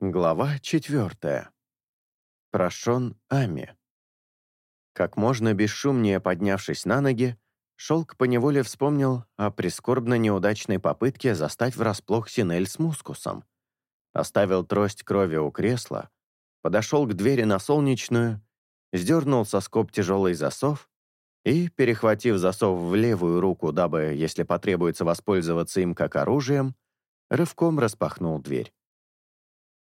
Глава четвертая. Прошен Ами. Как можно бесшумнее поднявшись на ноги, Шелк поневоле вспомнил о прискорбно неудачной попытке застать врасплох Синель с мускусом. Оставил трость крови у кресла, подошел к двери на солнечную, сдернул со скоб тяжелый засов и, перехватив засов в левую руку, дабы, если потребуется воспользоваться им как оружием, рывком распахнул дверь.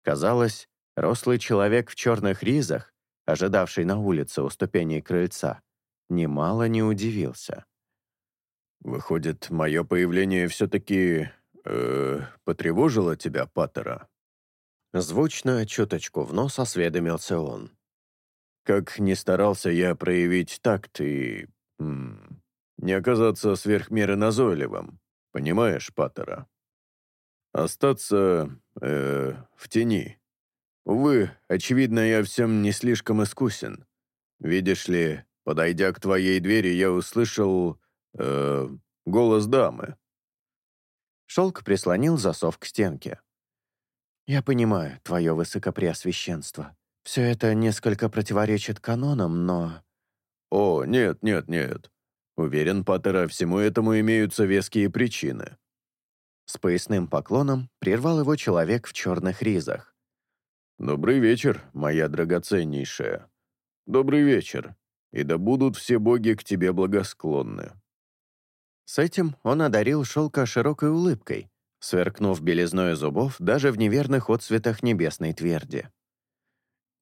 Казалось, рослый человек в черных ризах, ожидавший на улице у ступеней крыльца, немало не удивился. «Выходит, мое появление все-таки... Э, потревожило тебя, Паттера?» Звучно, чуточку в нос осведомился он. «Как не старался я проявить такт и... М, не оказаться сверх меры назойливым, понимаешь, Паттера?» Остаться э, в тени. Увы, очевидно, я всем не слишком искусен. Видишь ли, подойдя к твоей двери, я услышал э, голос дамы. Шелк прислонил засов к стенке. «Я понимаю, твое высокопреосвященство. Все это несколько противоречит канонам, но...» «О, нет, нет, нет. Уверен, Паттера, всему этому имеются веские причины. С поясным поклоном прервал его человек в черных ризах. «Добрый вечер, моя драгоценнейшая. Добрый вечер, и да будут все боги к тебе благосклонны». С этим он одарил шелка широкой улыбкой, сверкнув белизной зубов даже в неверных отцветах небесной тверди.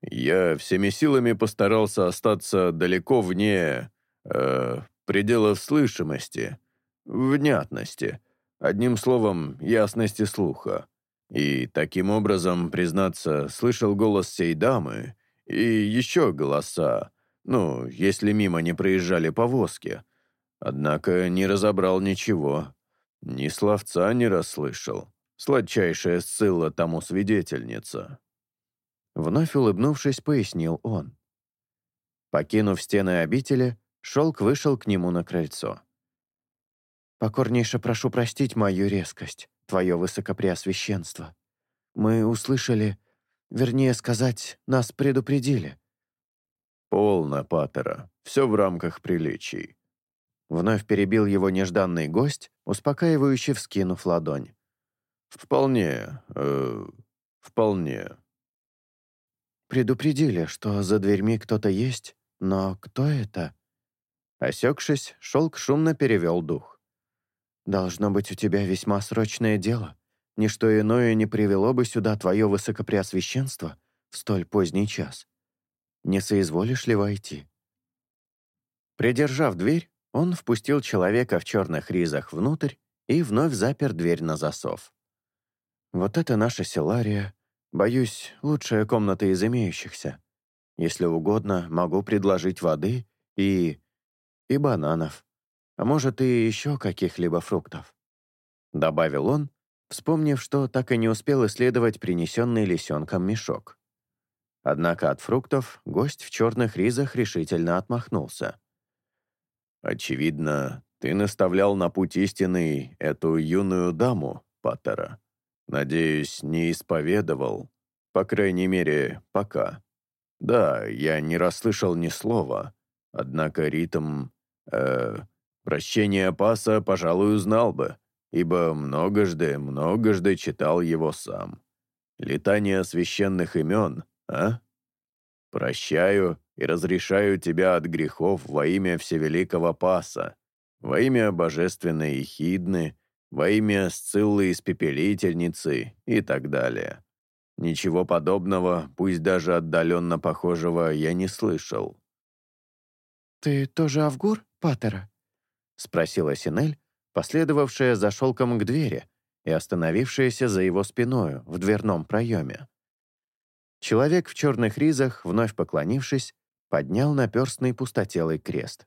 «Я всеми силами постарался остаться далеко вне... Э, пределов слышимости, внятности» Одним словом, ясности слуха. И таким образом, признаться, слышал голос сей дамы и еще голоса, ну, если мимо не проезжали повозки. Однако не разобрал ничего. Ни словца не расслышал. Сладчайшая ссыла тому свидетельница. Вновь улыбнувшись, пояснил он. Покинув стены обители, Шелк вышел к нему на крыльцо. Покорнейше прошу простить мою резкость, твое высокопреосвященство. Мы услышали, вернее сказать, нас предупредили». «Полно, Паттера, все в рамках приличий». Вновь перебил его нежданный гость, успокаивающе вскинув ладонь. «Вполне, э, вполне». «Предупредили, что за дверьми кто-то есть, но кто это?» Осекшись, шелк шумно перевел дух. Должно быть у тебя весьма срочное дело. Ничто иное не привело бы сюда твое высокопреосвященство в столь поздний час. Не соизволишь ли войти?» Придержав дверь, он впустил человека в черных ризах внутрь и вновь запер дверь на засов. «Вот это наша селария. Боюсь, лучшая комната из имеющихся. Если угодно, могу предложить воды и... и бананов а может и еще каких-либо фруктов», — добавил он, вспомнив, что так и не успел исследовать принесенный лисенком мешок. Однако от фруктов гость в черных ризах решительно отмахнулся. «Очевидно, ты наставлял на путь истинный эту юную даму, Паттера. Надеюсь, не исповедовал, по крайней мере, пока. Да, я не расслышал ни слова, однако ритм... Э, Прощение Паса, пожалуй, узнал бы, ибо многожды, многожды читал его сам. Летание священных имен, а? Прощаю и разрешаю тебя от грехов во имя Всевеликого Паса, во имя Божественной Ехидны, во имя Сциллы Испепелительницы и так далее. Ничего подобного, пусть даже отдаленно похожего, я не слышал. «Ты тоже Авгур, Паттера?» — спросила Синель, последовавшая за шелком к двери и остановившаяся за его спиною в дверном проеме. Человек в черных ризах, вновь поклонившись, поднял наперстный пустотелый крест.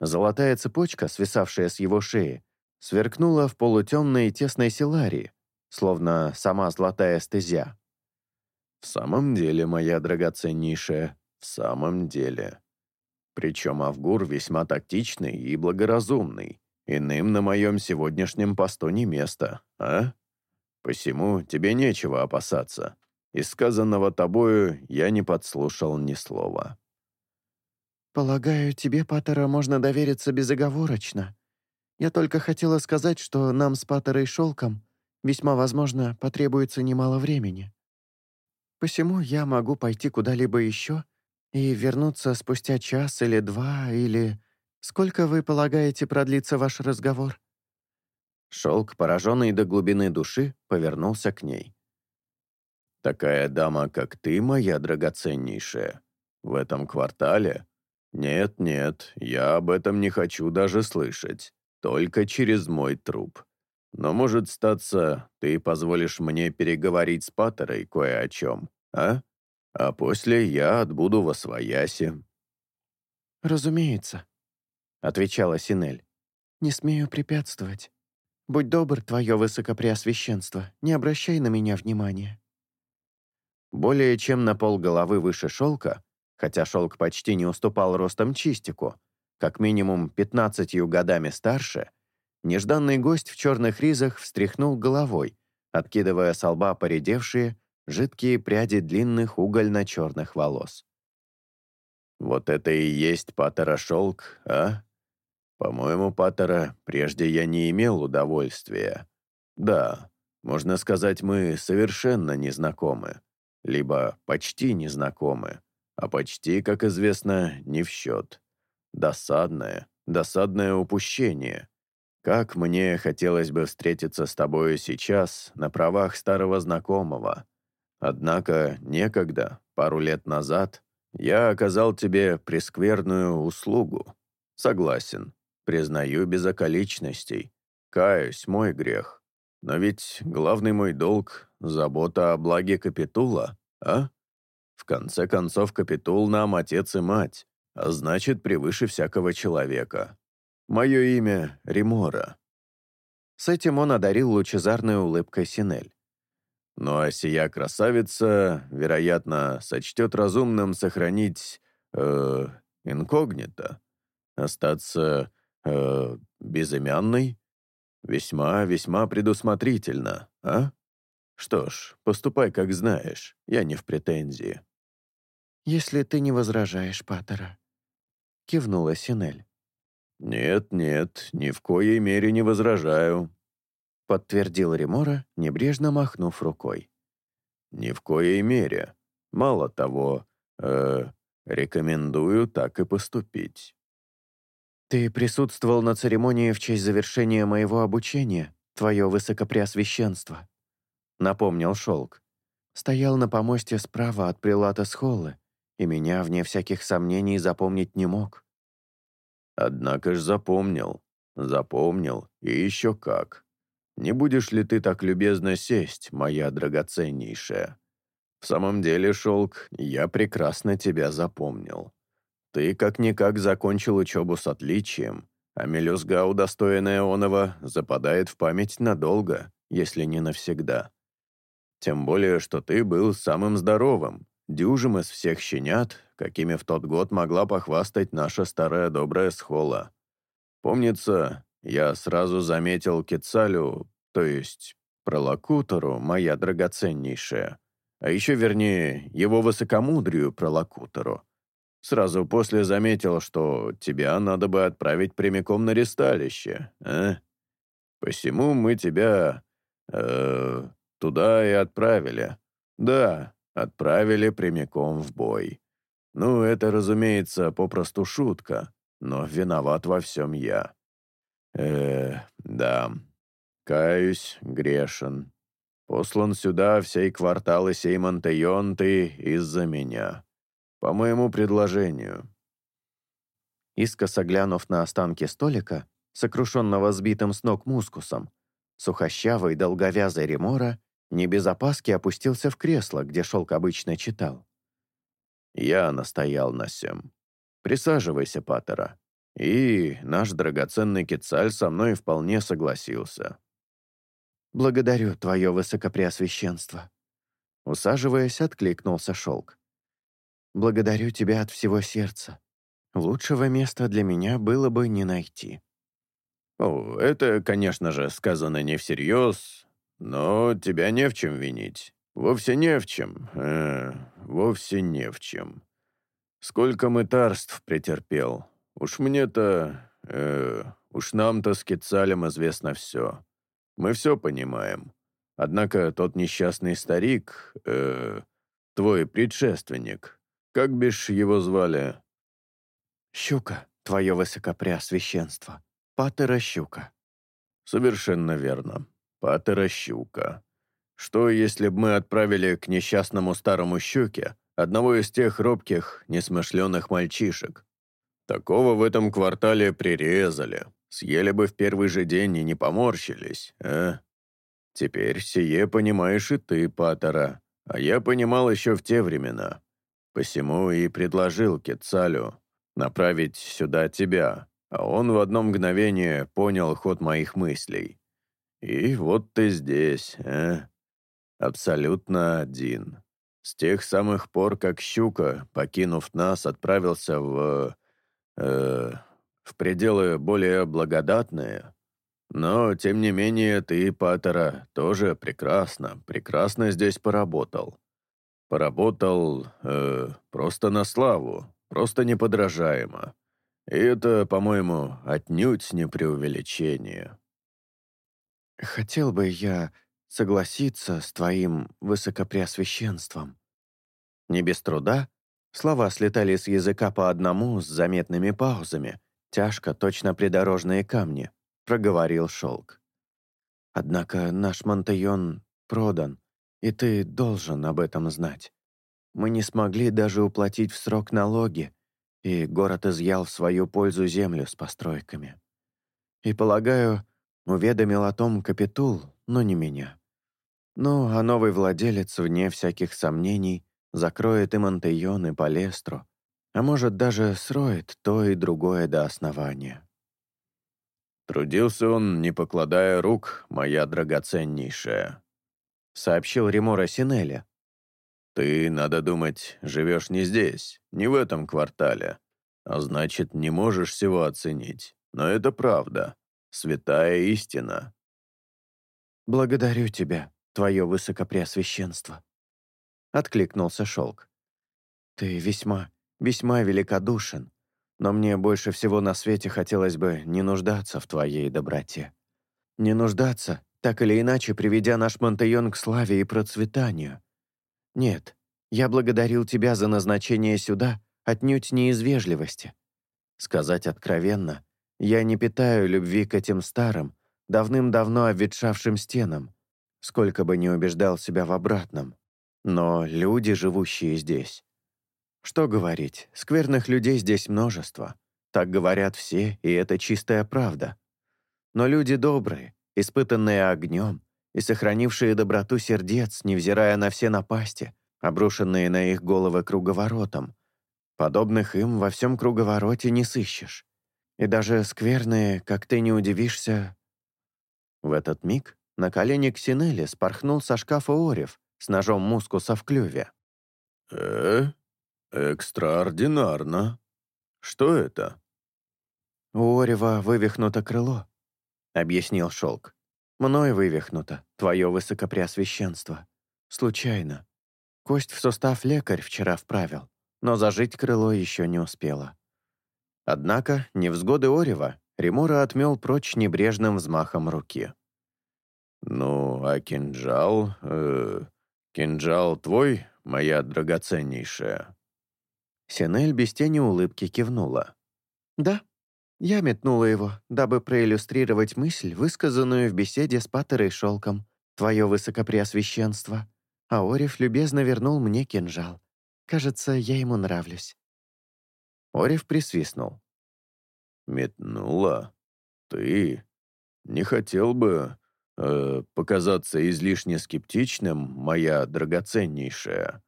Золотая цепочка, свисавшая с его шеи, сверкнула в полутемной тесной селарии, словно сама золотая стезя. «В самом деле, моя драгоценнейшая, в самом деле», причем Авгур весьма тактичный и благоразумный. Иным на моем сегодняшнем посту не место, а? Посему тебе нечего опасаться. Из сказанного тобою я не подслушал ни слова». «Полагаю, тебе, Паттера, можно довериться безоговорочно. Я только хотела сказать, что нам с Паттерой Шелком весьма возможно потребуется немало времени. Посему я могу пойти куда-либо еще и вернуться спустя час или два, или... Сколько, вы полагаете, продлится ваш разговор?» Шелк, пораженный до глубины души, повернулся к ней. «Такая дама, как ты, моя драгоценнейшая, в этом квартале? Нет-нет, я об этом не хочу даже слышать, только через мой труп. Но, может, статься, ты позволишь мне переговорить с Паттерой кое о чем, а? А после я отбуду во свояси». «Разумеется», — отвечала Синель. «Не смею препятствовать. Будь добр, твое высокопреосвященство, не обращай на меня внимания». Более чем на пол головы выше шелка, хотя шелк почти не уступал ростом чистику, как минимум пятнадцатью годами старше, нежданный гость в черных ризах встряхнул головой, откидывая с лба поредевшие, жидкие пряди длинных угольно-черных волос. «Вот это и есть патера шелк, а?» По-моему, Паттера, прежде я не имел удовольствия. Да, можно сказать, мы совершенно незнакомы. Либо почти незнакомы. А почти, как известно, не в счет. Досадное, досадное упущение. Как мне хотелось бы встретиться с тобою сейчас на правах старого знакомого. Однако некогда, пару лет назад, я оказал тебе прескверную услугу. Согласен, Признаю без околичностей. Каюсь, мой грех. Но ведь главный мой долг — забота о благе Капитула, а? В конце концов, Капитул нам отец и мать, а значит, превыше всякого человека. Мое имя — Римора». С этим он одарил лучезарной улыбкой Синель. «Ну а сия красавица, вероятно, сочтет разумным сохранить... э инкогнито, остаться э, безымянный? Весьма, весьма предусмотрительно, а? Что ж, поступай, как знаешь, я не в претензии». «Если ты не возражаешь, Паттера», — кивнула Синель. «Нет, нет, ни в коей мере не возражаю», — подтвердил Ремора, небрежно махнув рукой. «Ни в коей мере. Мало того, э, рекомендую так и поступить». «Ты присутствовал на церемонии в честь завершения моего обучения, твое высокопреосвященство», — напомнил Шелк. «Стоял на помосте справа от прилата Схоллы, и меня, вне всяких сомнений, запомнить не мог». «Однако ж запомнил, запомнил, и еще как. Не будешь ли ты так любезно сесть, моя драгоценнейшая? В самом деле, Шелк, я прекрасно тебя запомнил». Ты как-никак закончил учебу с отличием, а мелюзга, удостоенная онова, западает в память надолго, если не навсегда. Тем более, что ты был самым здоровым, дюжим из всех щенят, какими в тот год могла похвастать наша старая добрая схола. Помнится, я сразу заметил Кецалю, то есть пролокутору, моя драгоценнейшая, а еще вернее, его высокомудрию пролокутору, Сразу после заметил, что тебя надо бы отправить прямиком на ресталище, а? Посему мы тебя... Э, туда и отправили. Да, отправили прямиком в бой. Ну, это, разумеется, попросту шутка, но виноват во всем я. Э, да, каюсь, грешен. Послан сюда всей кварталы сей Монтейон из-за меня по моему предложению». Искоса глянув на останки столика, сокрушенного сбитым с ног мускусом, сухощавый долговязый Ремора не без опаски опустился в кресло, где шелк обычно читал. «Я настоял на сем. Присаживайся, Паттера. И наш драгоценный Кецаль со мной вполне согласился». «Благодарю твое высокопреосвященство». Усаживаясь, откликнулся шелк. Благодарю тебя от всего сердца. Лучшего места для меня было бы не найти». «О, это, конечно же, сказано не всерьез, но тебя не в чем винить. вовсе не в чем, э, вовсе не в чем. Сколько мытарств претерпел. Уж мне-то, э, уж нам-то с Кецалем известно все. Мы все понимаем. Однако тот несчастный старик, э, твой предшественник, как бишь его звали?» «Щука, твое высокопреосвященство. Патера Щука». «Совершенно верно. Патера Щука. Что, если бы мы отправили к несчастному старому Щуке одного из тех робких, несмышленых мальчишек? Такого в этом квартале прирезали. Съели бы в первый же день и не поморщились, а? Теперь сие понимаешь и ты, Паттера, а я понимал еще в те времена. Посему и предложил Кецалю направить сюда тебя, а он в одно мгновение понял ход моих мыслей. И вот ты здесь, а? Абсолютно один. С тех самых пор, как Щука, покинув нас, отправился в... Э, в пределы более благодатные. Но, тем не менее, ты, Паттера, тоже прекрасно, прекрасно здесь поработал. Поработал э, просто на славу, просто неподражаемо. И это, по-моему, отнюдь не преувеличение. Хотел бы я согласиться с твоим высокопреосвященством. Не без труда слова слетали с языка по одному с заметными паузами, тяжко, точно придорожные камни, проговорил шелк. Однако наш Монтайон продан, и ты должен об этом знать. Мы не смогли даже уплатить в срок налоги, и город изъял в свою пользу землю с постройками. И, полагаю, уведомил о том Капитул, но не меня. Ну, а новый владелец, вне всяких сомнений, закроет и Монтейон, и Палестру, а может, даже сроет то и другое до основания. «Трудился он, не покладая рук, моя драгоценнейшая», — сообщил Ремора Синелли. «Ты, надо думать, живешь не здесь, не в этом квартале, а значит, не можешь всего оценить. Но это правда, святая истина». «Благодарю тебя, твое высокопреосвященство», — откликнулся Шелк. «Ты весьма, весьма великодушен, но мне больше всего на свете хотелось бы не нуждаться в твоей доброте. Не нуждаться, так или иначе приведя наш Монтайон к славе и процветанию. Нет, я благодарил тебя за назначение сюда отнюдь не из вежливости. Сказать откровенно, я не питаю любви к этим старым, давным-давно обветшавшим стенам, сколько бы не убеждал себя в обратном. Но люди, живущие здесь, что говорить, скверных людей здесь множество. Так говорят все, и это чистая правда. Но люди добрые, испытанные огнем и сохранившие доброту сердец, невзирая на все напасти, обрушенные на их головы круговоротом. Подобных им во всем круговороте не сыщешь. И даже скверные, как ты не удивишься... В этот миг на колени Ксинели спорхнул со шкафа Орев с ножом мускуса в клюве. «Э?» «Экстраординарно. Что это?» «У Орева вывихнуто крыло», — объяснил Шелк. «Мной вывихнуто, твое высокопреосвященство. Случайно. Кость в сустав лекарь вчера вправил, но зажить крыло еще не успело». Однако невзгоды Орева Ремура отмел прочь небрежным взмахом руки. «Ну, а кинжал... Э, кинжал твой, моя драгоценнейшая?» Синель без тени улыбки кивнула. «Да, я метнула его, дабы проиллюстрировать мысль, высказанную в беседе с Паттерой Шелком, твое высокопреосвященство. А Ориф любезно вернул мне кинжал. Кажется, я ему нравлюсь». Ориф присвистнул. «Метнула? Ты? Не хотел бы э, показаться излишне скептичным, моя драгоценнейшая?»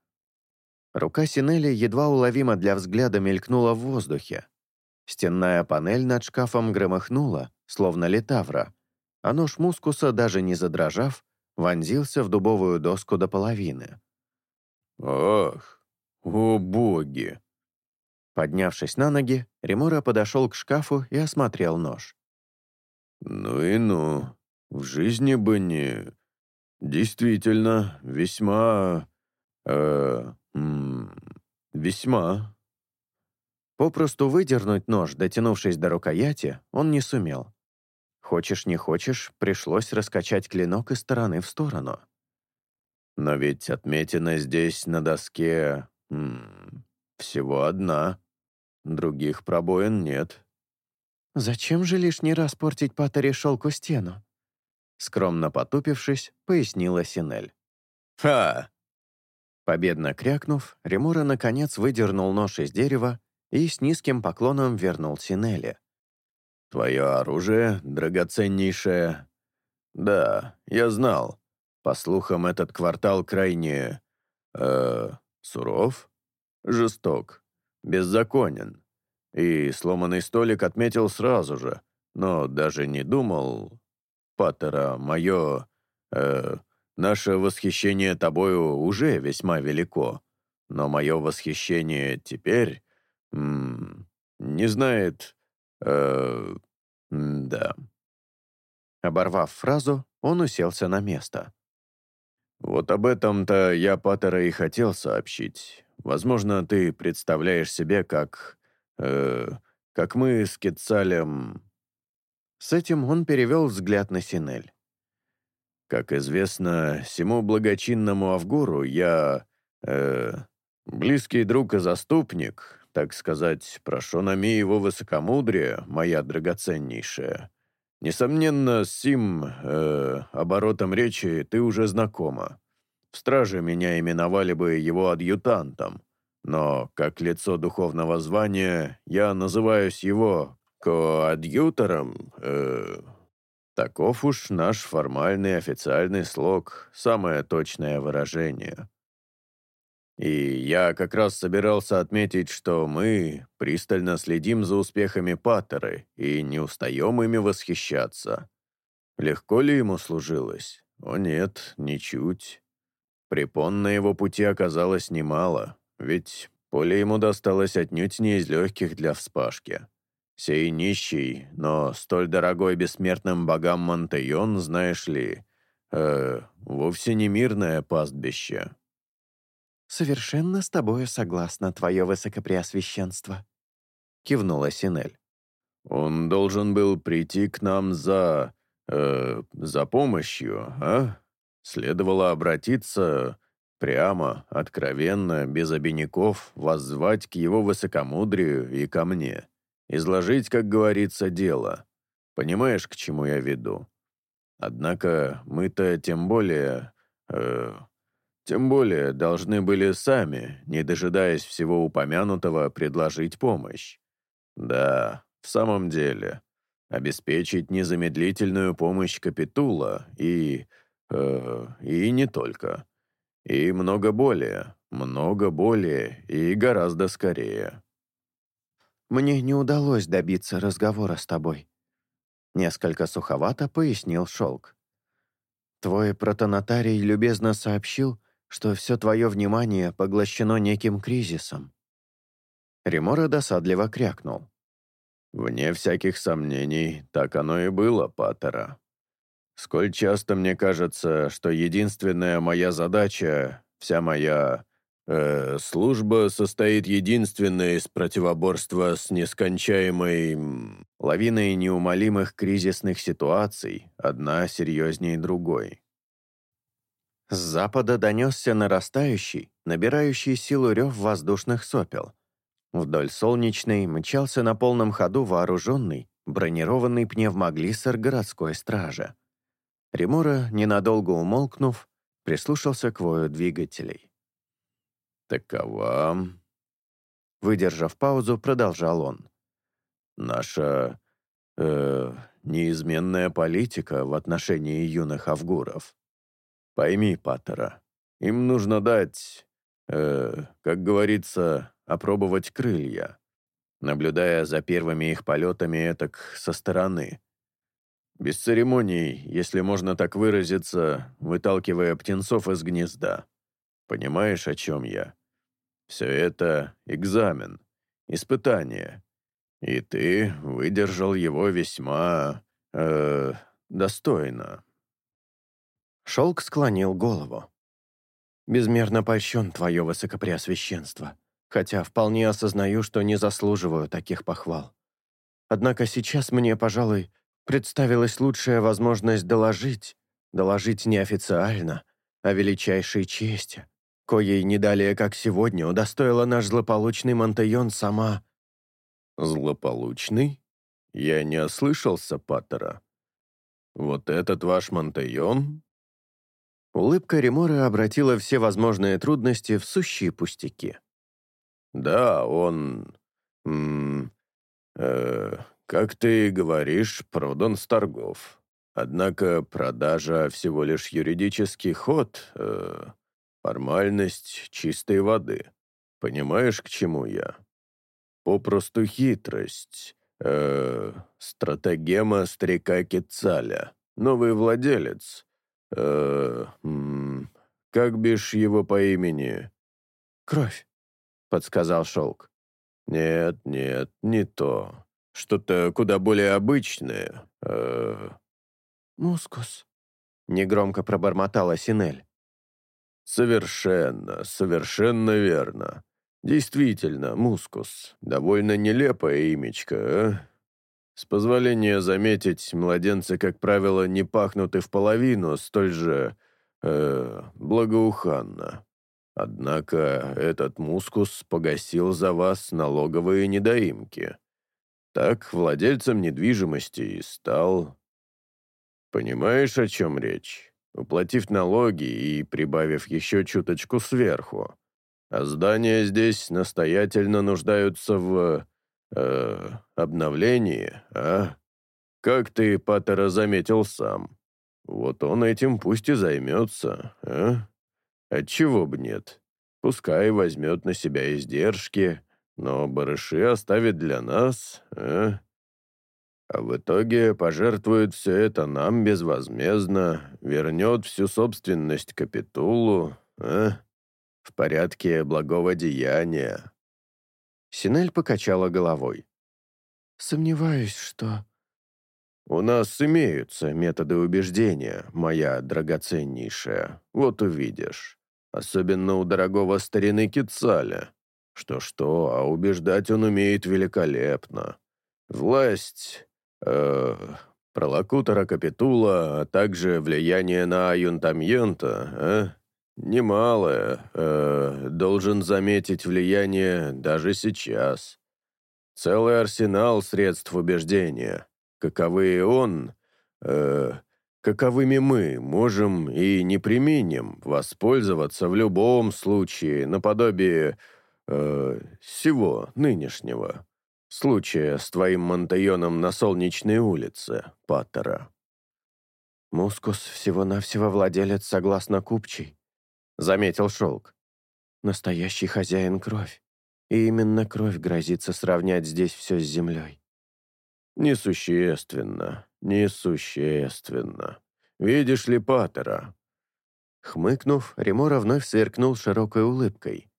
Рука Синели едва уловимо для взгляда мелькнула в воздухе. Стенная панель над шкафом громыхнула, словно летавра, а нож мускуса, даже не задрожав, вонзился в дубовую доску до половины. «Ах, о боги!» Поднявшись на ноги, Ремура подошел к шкафу и осмотрел нож. «Ну и ну, в жизни бы не... действительно, весьма... Э, весьма...» Попросту выдернуть нож, дотянувшись до рукояти, он не сумел. Хочешь не хочешь, пришлось раскачать клинок из стороны в сторону. «Но ведь отметина здесь на доске... М, всего одна. Других пробоин нет». «Зачем же лишний раз портить Паттере шелку стену?» Скромно потупившись, пояснила Синель. «Ха!» Победно крякнув, Ремура наконец выдернул нож из дерева и с низким поклоном вернул Синелли. «Твое оружие драгоценнейшее?» «Да, я знал. По слухам, этот квартал крайне... э суров? Жесток. Беззаконен. И сломанный столик отметил сразу же, но даже не думал... Паттера, мое... э наше восхищение тобою уже весьма велико, но мое восхищение теперь... М не знает... э да». Оборвав фразу, он уселся на место. «Вот об этом-то я Паттера и хотел сообщить. Возможно, ты представляешь себе, как... Э, как мы с Кетцалем...» С этим он перевел взгляд на Синель. «Как известно, всему благочинному Авгуру я... Э, близкий друг и заступник, так сказать, прошу нами его высокомудрие, моя драгоценнейшая». Несомненно, с сим э, оборотом речи ты уже знакома. В страже меня именовали бы его адъютантом, но как лицо духовного звания я называюсь его коадъютором. Э, таков уж наш формальный официальный слог, самое точное выражение. И я как раз собирался отметить, что мы пристально следим за успехами Паттеры и не устаем ими восхищаться. Легко ли ему служилось? О нет, ничуть. Препон на его пути оказалось немало, ведь поле ему досталось отнюдь не из легких для вспашки. Сей нищий, но столь дорогой бессмертным богам Монтейон, знаешь ли, э, вовсе не мирное пастбище. «Совершенно с тобою согласна, твое высокопреосвященство», — кивнула Синель. «Он должен был прийти к нам за... Э, за помощью, а? Следовало обратиться прямо, откровенно, без обиняков, воззвать к его высокомудрию и ко мне. Изложить, как говорится, дело. Понимаешь, к чему я веду? Однако мы-то тем более... Э, тем более должны были сами, не дожидаясь всего упомянутого, предложить помощь. Да, в самом деле, обеспечить незамедлительную помощь Капитула и... Э, и не только. И много более, много более и гораздо скорее. «Мне не удалось добиться разговора с тобой», — несколько суховато пояснил Шелк. «Твой протонотарий любезно сообщил, что все твое внимание поглощено неким кризисом». Ремора досадливо крякнул. «Вне всяких сомнений, так оно и было, Паттера. Сколь часто мне кажется, что единственная моя задача, вся моя э, служба состоит единственной из противоборства с нескончаемой лавиной неумолимых кризисных ситуаций, одна серьезнее другой. С запада донесся нарастающий, набирающий силу рев воздушных сопел. Вдоль солнечной мчался на полном ходу вооруженный, бронированный пневмоглиссер городской стражи. Ремура, ненадолго умолкнув, прислушался к вою двигателей. «Такова...» Выдержав паузу, продолжал он. «Наша... Э, неизменная политика в отношении юных авгуров. Пойми, Паттера, им нужно дать, э, как говорится, опробовать крылья, наблюдая за первыми их полетами этак со стороны. Без церемоний, если можно так выразиться, выталкивая птенцов из гнезда. Понимаешь, о чем я? Все это экзамен, испытание. И ты выдержал его весьма... Э, достойно. Шелк склонил голову. «Безмерно польщен твое высокопреосвященство, хотя вполне осознаю, что не заслуживаю таких похвал. Однако сейчас мне, пожалуй, представилась лучшая возможность доложить, доложить неофициально, о величайшей чести, коей не далее, как сегодня, удостоила наш злополучный Монтайон сама...» «Злополучный? Я не ослышался, Паттера. Вот этот ваш Монтайон?» Улыбка Ремора обратила все возможные трудности в сущие пустяки. «Да, он... М э, как ты говоришь, продан с торгов. Однако продажа всего лишь юридический ход, э, формальность чистой воды. Понимаешь, к чему я? Попросту хитрость, э, стратегема старика Кецаля, новый владелец. Э, м, как бишь его по имени? «Кровь», — подсказал Шелк. «Нет, нет, не то. Что-то куда более обычное. Э, «Мускус», — негромко пробормотала Синель. «Совершенно, совершенно верно. Действительно, мускус. Довольно нелепое имечко, а? С позволения заметить, младенцы, как правило, не пахнут и в половину столь же... Э, благоуханно. Однако этот мускус погасил за вас налоговые недоимки. Так владельцем недвижимости и стал Понимаешь, о чем речь? Уплатив налоги и прибавив еще чуточку сверху. А здания здесь настоятельно нуждаются в... Э, обновлении, а? Как ты, Паттера, заметил сам. Вот он этим пусть и займется, а? Отчего бы нет? Пускай возьмет на себя издержки, но барыши оставит для нас, а? А в итоге пожертвует все это нам безвозмездно, вернет всю собственность капитулу, а? В порядке благого деяния». Синель покачала головой. «Сомневаюсь, что...» «У нас имеются методы убеждения, моя драгоценнейшая, вот увидишь. Особенно у дорогого старины Кицаля. Что-что, а убеждать он умеет великолепно. Власть э, Капитула, а также влияние на Аюнтамьента, а? Немалое, э, должен заметить влияние даже сейчас. Целый арсенал средств убеждения, каковы он, э, каковыми мы можем и не применим воспользоваться в любом случае наподобие э, всего нынешнего случая с твоим Монтайоном на Солнечной улице, Паттера». «Мускус всего-навсего владелец согласно купчий», — заметил Шелк. «Настоящий хозяин кровь. И именно кровь грозится сравнять здесь все с землей». «Несущественно, несущественно. Видишь ли Паттера?» Хмыкнув, Ремора вновь сверкнул широкой улыбкой.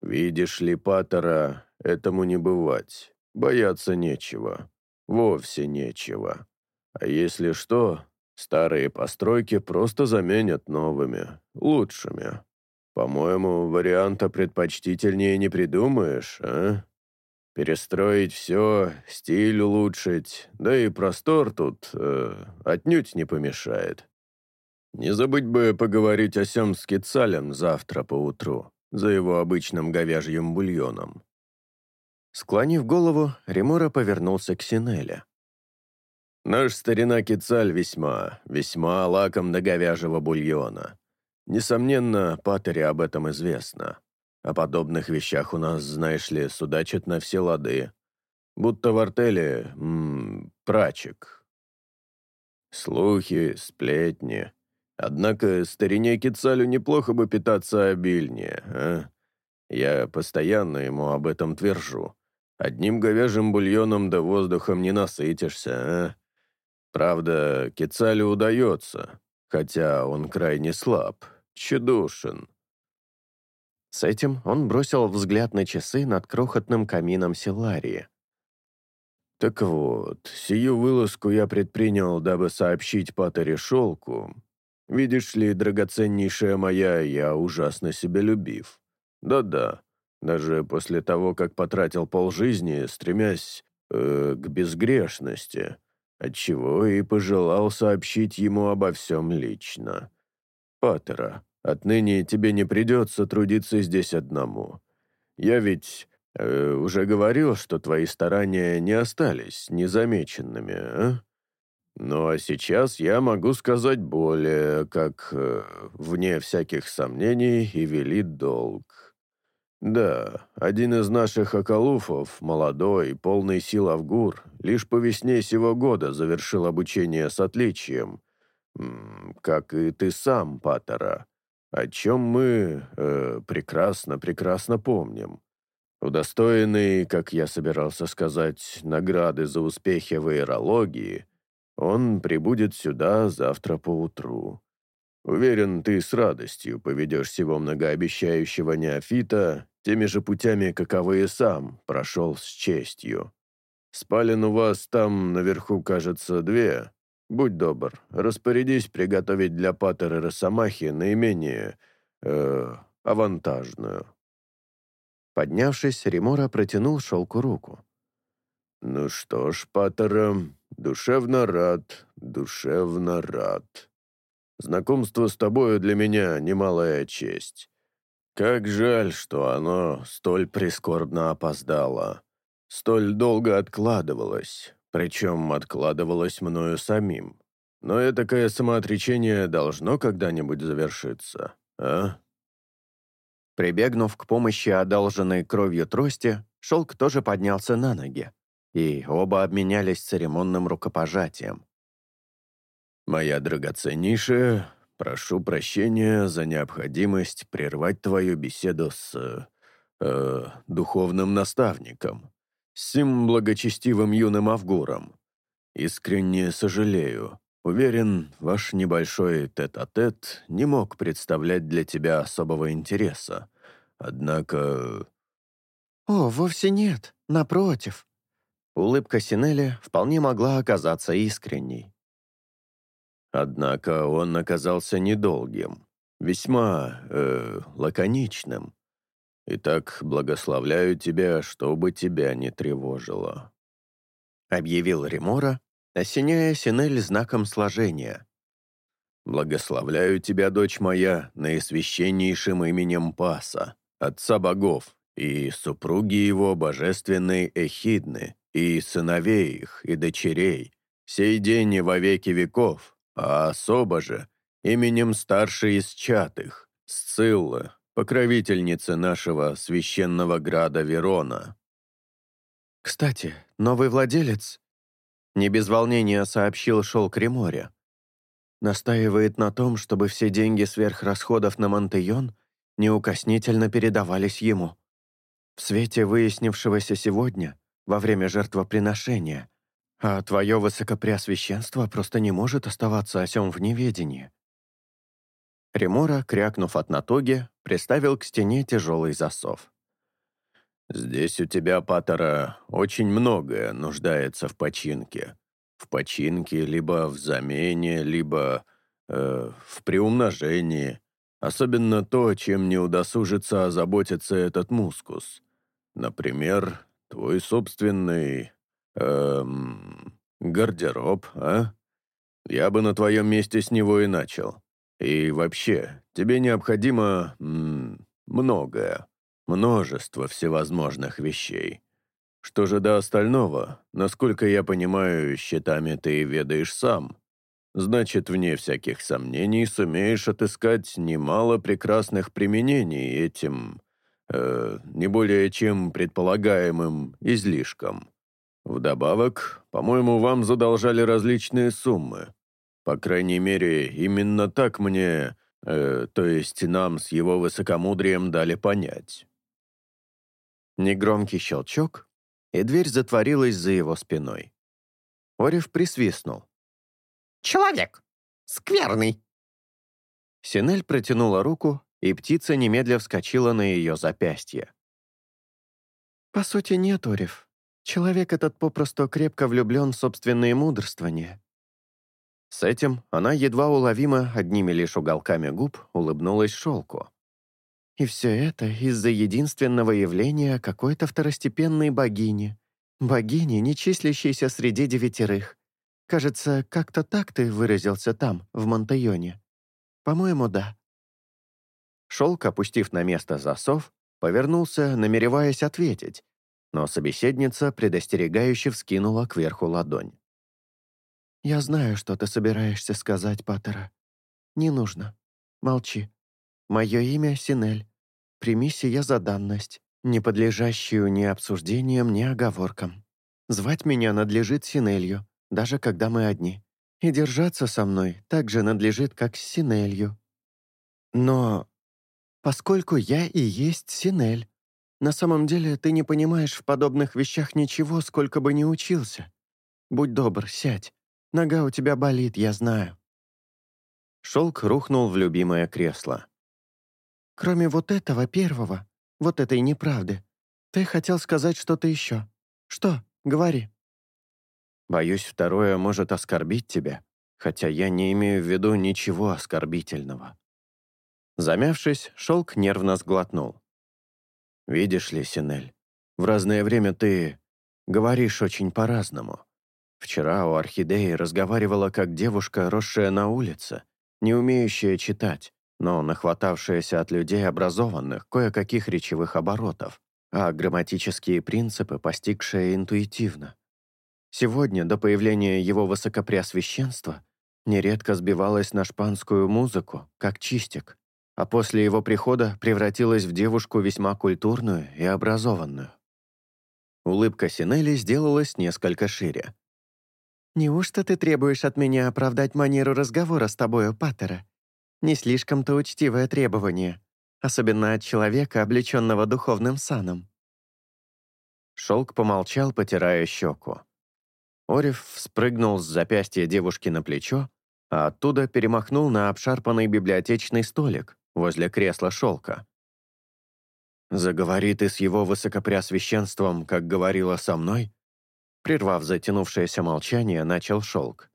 «Видишь ли Паттера, Этому не бывать. Бояться нечего. Вовсе нечего. А если что, старые постройки просто заменят новыми, лучшими. По-моему, варианта предпочтительнее не придумаешь, а? Перестроить все, стиль улучшить, да и простор тут э, отнюдь не помешает. Не забыть бы поговорить о сём с Кицалем завтра поутру, за его обычным говяжьим бульоном. Склонив голову, Ремора повернулся к Синеле. «Наш старина Кицаль весьма, весьма лаком до говяжьего бульона. Несомненно, Паттере об этом известно. О подобных вещах у нас, знаешь ли, судачат на все лады. Будто в артеле, м -м, прачек. Слухи, сплетни. Однако старине Кицалю неплохо бы питаться обильнее, а? Я постоянно ему об этом твержу. Одним говяжьим бульоном да воздухом не насытишься, а? Правда, Кецалю удается, хотя он крайне слаб, тщедушен. С этим он бросил взгляд на часы над крохотным камином Силарии. Так вот, сию вылазку я предпринял, дабы сообщить Патере Шелку. Видишь ли, драгоценнейшая моя, я ужасно себя любив. Да-да, даже после того, как потратил полжизни, стремясь э, к безгрешности, отчего и пожелал сообщить ему обо всем лично. Паттера, отныне тебе не придется трудиться здесь одному. Я ведь э, уже говорил, что твои старания не остались незамеченными, а? Ну а сейчас я могу сказать более, как э, вне всяких сомнений и велит долг. Да, один из наших околуфов, молодой, полный сил Авгур, лишь по весне сего года завершил обучение с отличием, как и ты сам, Паттера, о чем мы прекрасно-прекрасно э, помним. Удостоенный, как я собирался сказать, награды за успехи в аэрологии, он прибудет сюда завтра поутру. Уверен, ты с радостью поведешь сего многообещающего неофита теми же путями, каковы и сам прошел с честью. Спален у вас там наверху, кажется, две. Будь добр, распорядись приготовить для Паттера Росомахи наименее... Э, авантажную». Поднявшись, Ремора протянул шелку руку. «Ну что ж, Паттера, душевно рад, душевно рад. Знакомство с тобою для меня немалая честь. Как жаль, что оно столь прискорбно опоздало. Столь долго откладывалось, причем откладывалось мною самим. Но этакое самоотречение должно когда-нибудь завершиться, а? Прибегнув к помощи одолженной кровью трости, Шелк тоже поднялся на ноги, и оба обменялись церемонным рукопожатием. «Моя драгоценнейшая, прошу прощения за необходимость прервать твою беседу с... Э, духовным наставником, сим благочестивым юным Авгуром. Искренне сожалею. Уверен, ваш небольшой тет-а-тет -тет не мог представлять для тебя особого интереса. Однако...» «О, вовсе нет, напротив». Улыбка Синели вполне могла оказаться искренней. Однако он оказался недолгим, весьма, э, лаконичным. Итак, благословляю тебя, чтобы тебя не тревожило», — объявил Ремора, осеняя Синель знаком сложения. «Благословляю тебя, дочь моя, наисвященнейшим именем Паса, отца богов, и супруги его божественной Эхидны, и сыновей их, и дочерей, сей день и во веки веков, а особо же именем старшей из чатых, Сцилла, покровительницы нашего священного града Верона. «Кстати, новый владелец...» Не без волнения сообщил Шелк Реморя. Настаивает на том, чтобы все деньги сверхрасходов на Монтейон неукоснительно передавались ему. В свете выяснившегося сегодня, во время жертвоприношения, а твое высокопреосвященство просто не может оставаться о сём в неведении». Ремора, крякнув от натуги, приставил к стене тяжелый засов. «Здесь у тебя, Паттера, очень многое нуждается в починке. В починке, либо в замене, либо э, в приумножении. Особенно то, чем не удосужится озаботиться этот мускус. Например, твой собственный Эм, гардероб, а? Я бы на твоем месте с него и начал. И вообще, тебе необходимо м, многое, множество всевозможных вещей. Что же до остального, насколько я понимаю, счетами ты ведаешь сам. Значит, вне всяких сомнений сумеешь отыскать немало прекрасных применений этим, э, не более чем предполагаемым излишкам. Вдобавок, по-моему, вам задолжали различные суммы. По крайней мере, именно так мне, э, то есть нам с его высокомудрием дали понять». Негромкий щелчок, и дверь затворилась за его спиной. Орев присвистнул. «Человек! Скверный!» Синель протянула руку, и птица немедля вскочила на ее запястье. «По сути, нет, Орев. Человек этот попросту крепко влюблен в собственные мудрствования. С этим она едва уловимо одними лишь уголками губ улыбнулась шелку. И все это из-за единственного явления какой-то второстепенной богини. Богини, не числящейся среди девятерых. Кажется, как-то так ты выразился там, в Монтайоне. По-моему, да. Шелк, опустив на место засов, повернулся, намереваясь ответить, но собеседница предостерегающе вскинула кверху ладонь. «Я знаю, что ты собираешься сказать, Паттера. Не нужно. Молчи. Мое имя Синель. Прими сия за данность, не подлежащую ни обсуждениям, ни оговоркам. Звать меня надлежит Синелью, даже когда мы одни. И держаться со мной так же надлежит, как с Синелью. Но поскольку я и есть Синель, на самом деле ты не понимаешь в подобных вещах ничего, сколько бы ни учился. Будь добр, сядь. Нога у тебя болит, я знаю». Шелк рухнул в любимое кресло. «Кроме вот этого первого, вот этой неправды, ты хотел сказать что-то еще. Что? Говори». «Боюсь, второе может оскорбить тебя, хотя я не имею в виду ничего оскорбительного». Замявшись, Шелк нервно сглотнул. «Видишь ли, Синель, в разное время ты говоришь очень по-разному. Вчера у Орхидеи разговаривала как девушка, росшая на улице, не умеющая читать, но нахватавшаяся от людей образованных кое-каких речевых оборотов, а грамматические принципы постигшая интуитивно. Сегодня, до появления его высокопреосвященства, нередко сбивалась на шпанскую музыку, как чистик, а после его прихода превратилась в девушку весьма культурную и образованную. Улыбка Синелли сделалась несколько шире. «Неужто ты требуешь от меня оправдать манеру разговора с тобою, Паттера? Не слишком-то учтивое требование, особенно от человека, облеченного духовным саном». Шелк помолчал, потирая щеку. Орев спрыгнул с запястья девушки на плечо, а оттуда перемахнул на обшарпанный библиотечный столик возле кресла шелка. «Заговори ты с его высокопреосвященством, как говорила со мной, Прервав затянувшееся молчание, начал шелк.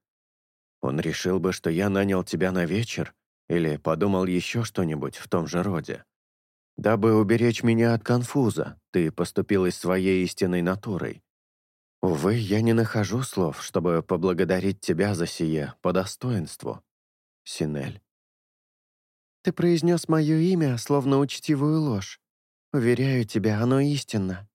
«Он решил бы, что я нанял тебя на вечер или подумал еще что-нибудь в том же роде. Дабы уберечь меня от конфуза, ты поступилась своей истинной натурой. Увы, я не нахожу слов, чтобы поблагодарить тебя за сие по достоинству, Синель. Ты произнес мое имя, словно учтивую ложь. Уверяю тебя, оно истинно.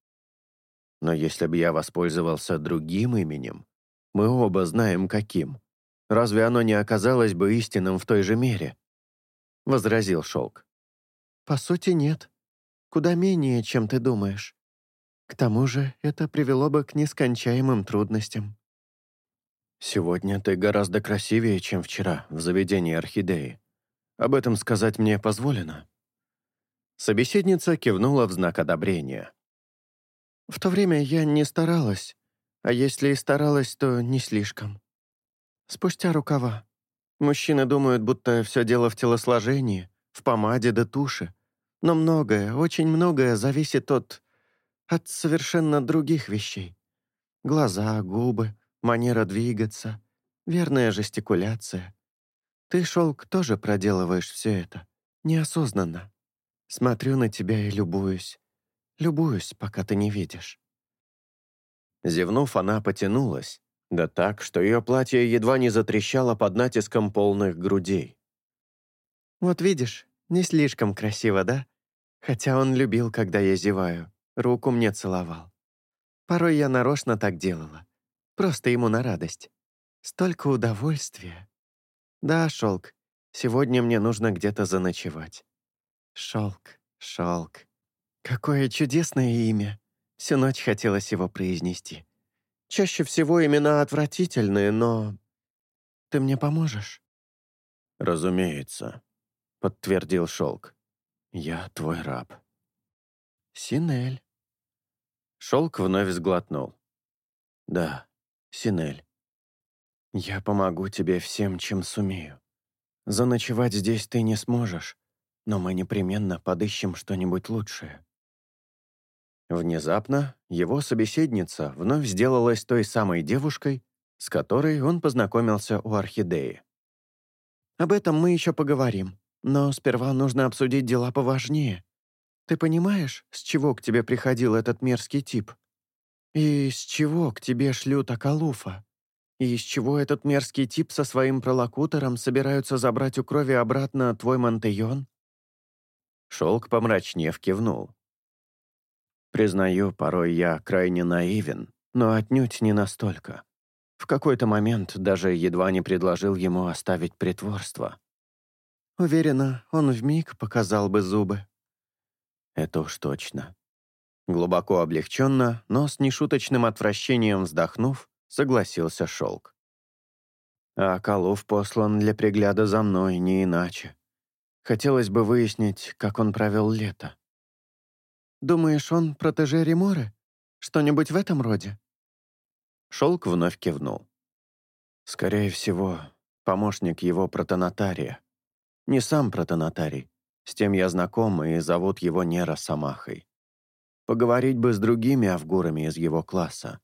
Но если бы я воспользовался другим именем, мы оба знаем каким. Разве оно не оказалось бы истинным в той же мере?» — возразил Шелк. «По сути, нет. Куда менее, чем ты думаешь. К тому же это привело бы к нескончаемым трудностям». «Сегодня ты гораздо красивее, чем вчера в заведении орхидеи. Об этом сказать мне позволено?» Собеседница кивнула в знак одобрения. В то время я не старалась, а если и старалась, то не слишком. Спустя рукава. Мужчины думают, будто все дело в телосложении, в помаде да туши. Но многое, очень многое зависит от... от совершенно других вещей. Глаза, губы, манера двигаться, верная жестикуляция. Ты, Шелк, тоже проделываешь все это, неосознанно. Смотрю на тебя и любуюсь. Любуюсь, пока ты не видишь». Зевнув, она потянулась, да так, что ее платье едва не затрещало под натиском полных грудей. «Вот видишь, не слишком красиво, да? Хотя он любил, когда я зеваю, руку мне целовал. Порой я нарочно так делала, просто ему на радость. Столько удовольствия. Да, шелк, сегодня мне нужно где-то заночевать. Шелк, шелк. Какое чудесное имя. Всю ночь хотелось его произнести. Чаще всего имена отвратительные, но... Ты мне поможешь? «Разумеется», — подтвердил Шелк. «Я твой раб». «Синель». Шелк вновь сглотнул. «Да, Синель. Я помогу тебе всем, чем сумею. Заночевать здесь ты не сможешь, но мы непременно подыщем что-нибудь лучшее. Внезапно его собеседница вновь сделалась той самой девушкой, с которой он познакомился у орхидеи. «Об этом мы еще поговорим, но сперва нужно обсудить дела поважнее. Ты понимаешь, с чего к тебе приходил этот мерзкий тип? И с чего к тебе шлют Акалуфа? И из чего этот мерзкий тип со своим пролокутором собираются забрать у крови обратно твой Монтеон?» Шелк, помрачнев, кивнул. «Признаю, порой я крайне наивен, но отнюдь не настолько. В какой-то момент даже едва не предложил ему оставить притворство. Уверена, он вмиг показал бы зубы. Это уж точно. Глубоко облегченно, но с нешуточным отвращением вздохнув, согласился Шелк. А Колов послан для пригляда за мной, не иначе. Хотелось бы выяснить, как он провел лето. «Думаешь, он протеже Риморы? Что-нибудь в этом роде?» Шелк вновь кивнул. «Скорее всего, помощник его протонотария. Не сам протонотарий. С тем я знаком, и зовут его Нера Самахой. Поговорить бы с другими авгурами из его класса.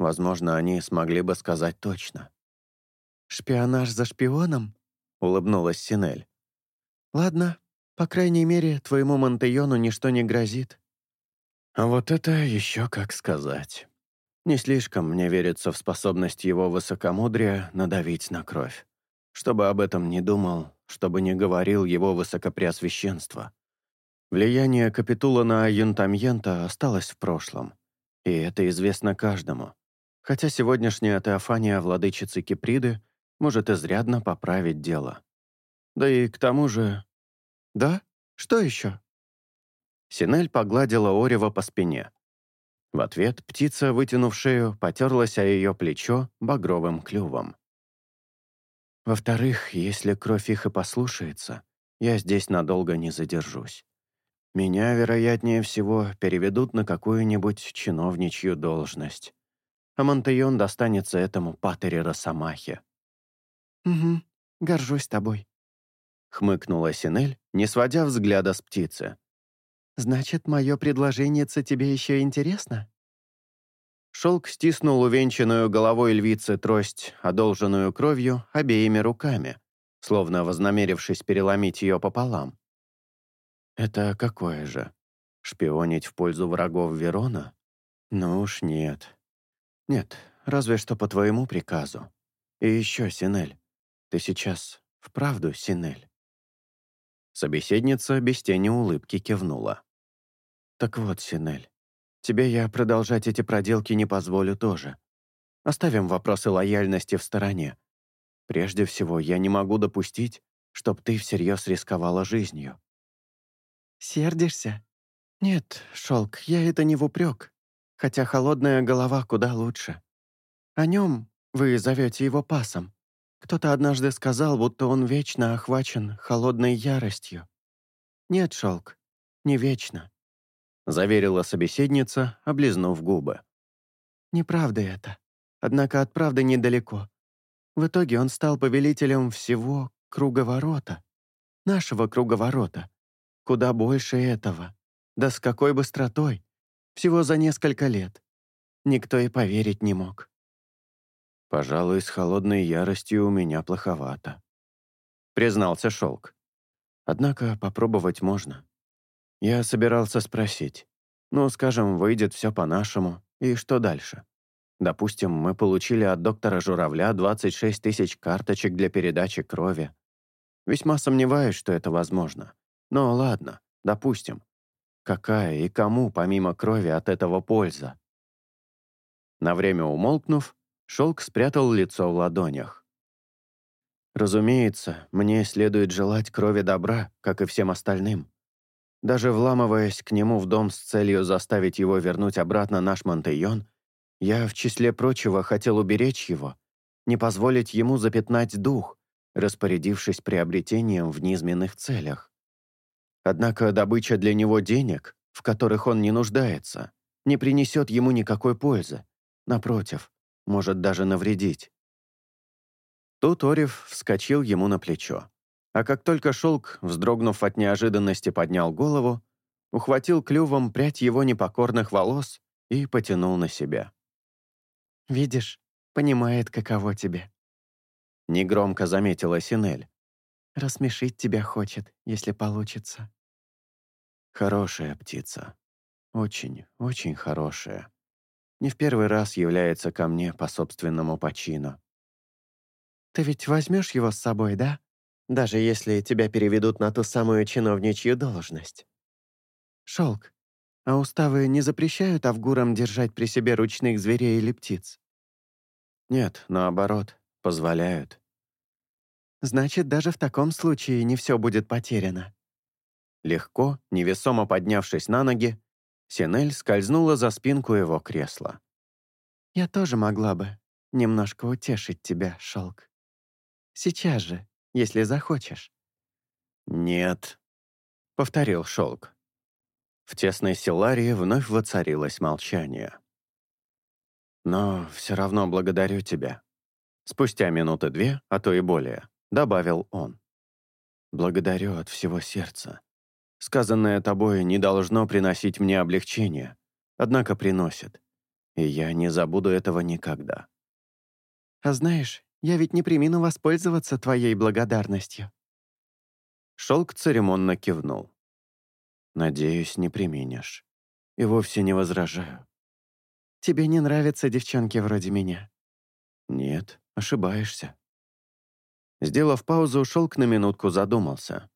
Возможно, они смогли бы сказать точно. «Шпионаж за шпионом?» — улыбнулась Синель. «Ладно, по крайней мере, твоему Монтеону ничто не грозит». А вот это еще как сказать. Не слишком мне верится в способность его высокомудрия надавить на кровь. Чтобы об этом не думал, чтобы не говорил его высокопреосвященство. Влияние Капитула на Юнтамьента осталось в прошлом, и это известно каждому хотя сегодняшняя Теофания владычицы Киприды может изрядно поправить дело. Да и к тому же... Да? Что еще? Синель погладила Орева по спине. В ответ птица, вытянув шею, потерлась о ее плечо багровым клювом. Во-вторых, если кровь их и послушается, я здесь надолго не задержусь. Меня, вероятнее всего, переведут на какую-нибудь чиновничью должность а Монтеон достанется этому патере Росомахе. «Угу, горжусь тобой», — хмыкнула Синель, не сводя взгляда с птицы. «Значит, мое предложение тебе еще интересно?» Шелк стиснул увенчанную головой львицы трость, одолженную кровью, обеими руками, словно вознамерившись переломить ее пополам. «Это какое же? Шпионить в пользу врагов Верона? Ну уж нет. «Нет, разве что по твоему приказу. И еще, Синель, ты сейчас вправду Синель?» Собеседница без тени улыбки кивнула. «Так вот, Синель, тебе я продолжать эти проделки не позволю тоже. Оставим вопросы лояльности в стороне. Прежде всего, я не могу допустить, чтоб ты всерьез рисковала жизнью». «Сердишься?» «Нет, Шелк, я это не в упрек хотя холодная голова куда лучше. О нем вы зовете его пасом. Кто-то однажды сказал, будто он вечно охвачен холодной яростью. Нет, Шелк, не вечно, — заверила собеседница, облизнув губы. Неправда это. Однако от правды недалеко. В итоге он стал повелителем всего круговорота. Нашего круговорота. Куда больше этого. Да с какой быстротой. Всего за несколько лет. Никто и поверить не мог. «Пожалуй, с холодной яростью у меня плоховато», — признался Шелк. «Однако попробовать можно. Я собирался спросить. Ну, скажем, выйдет все по-нашему, и что дальше? Допустим, мы получили от доктора Журавля 26 тысяч карточек для передачи крови. Весьма сомневаюсь, что это возможно. Но ладно, допустим. Какая и кому, помимо крови, от этого польза? На время умолкнув, Шелк спрятал лицо в ладонях. Разумеется, мне следует желать крови добра, как и всем остальным. Даже вламываясь к нему в дом с целью заставить его вернуть обратно наш Монтейон, я, в числе прочего, хотел уберечь его, не позволить ему запятнать дух, распорядившись приобретением в низменных целях. Однако добыча для него денег, в которых он не нуждается, не принесет ему никакой пользы. Напротив, может даже навредить. Тут Орев вскочил ему на плечо. А как только шелк, вздрогнув от неожиданности, поднял голову, ухватил клювом прядь его непокорных волос и потянул на себя. «Видишь, понимает, каково тебе. Негромко заметила Синель. Рассмешить тебя хочет, если получится. Хорошая птица. Очень, очень хорошая. Не в первый раз является ко мне по собственному почину. Ты ведь возьмешь его с собой, да? Даже если тебя переведут на ту самую чиновничью должность. Шелк, а уставы не запрещают авгурам держать при себе ручных зверей или птиц? Нет, наоборот, позволяют. Значит, даже в таком случае не все будет потеряно. Легко, невесомо поднявшись на ноги, Синель скользнула за спинку его кресла. «Я тоже могла бы немножко утешить тебя, Шелк. Сейчас же, если захочешь». «Нет», — повторил Шелк. В тесной селарии вновь воцарилось молчание. «Но все равно благодарю тебя». Спустя минуты две, а то и более, добавил он. «Благодарю от всего сердца. Сказанное тобой не должно приносить мне облегчения, однако приносит, и я не забуду этого никогда». «А знаешь, я ведь не примину воспользоваться твоей благодарностью». Шелк церемонно кивнул. «Надеюсь, не применишь. И вовсе не возражаю. Тебе не нравятся девчонки вроде меня?» «Нет, ошибаешься». Сделав паузу, Шелк на минутку задумался.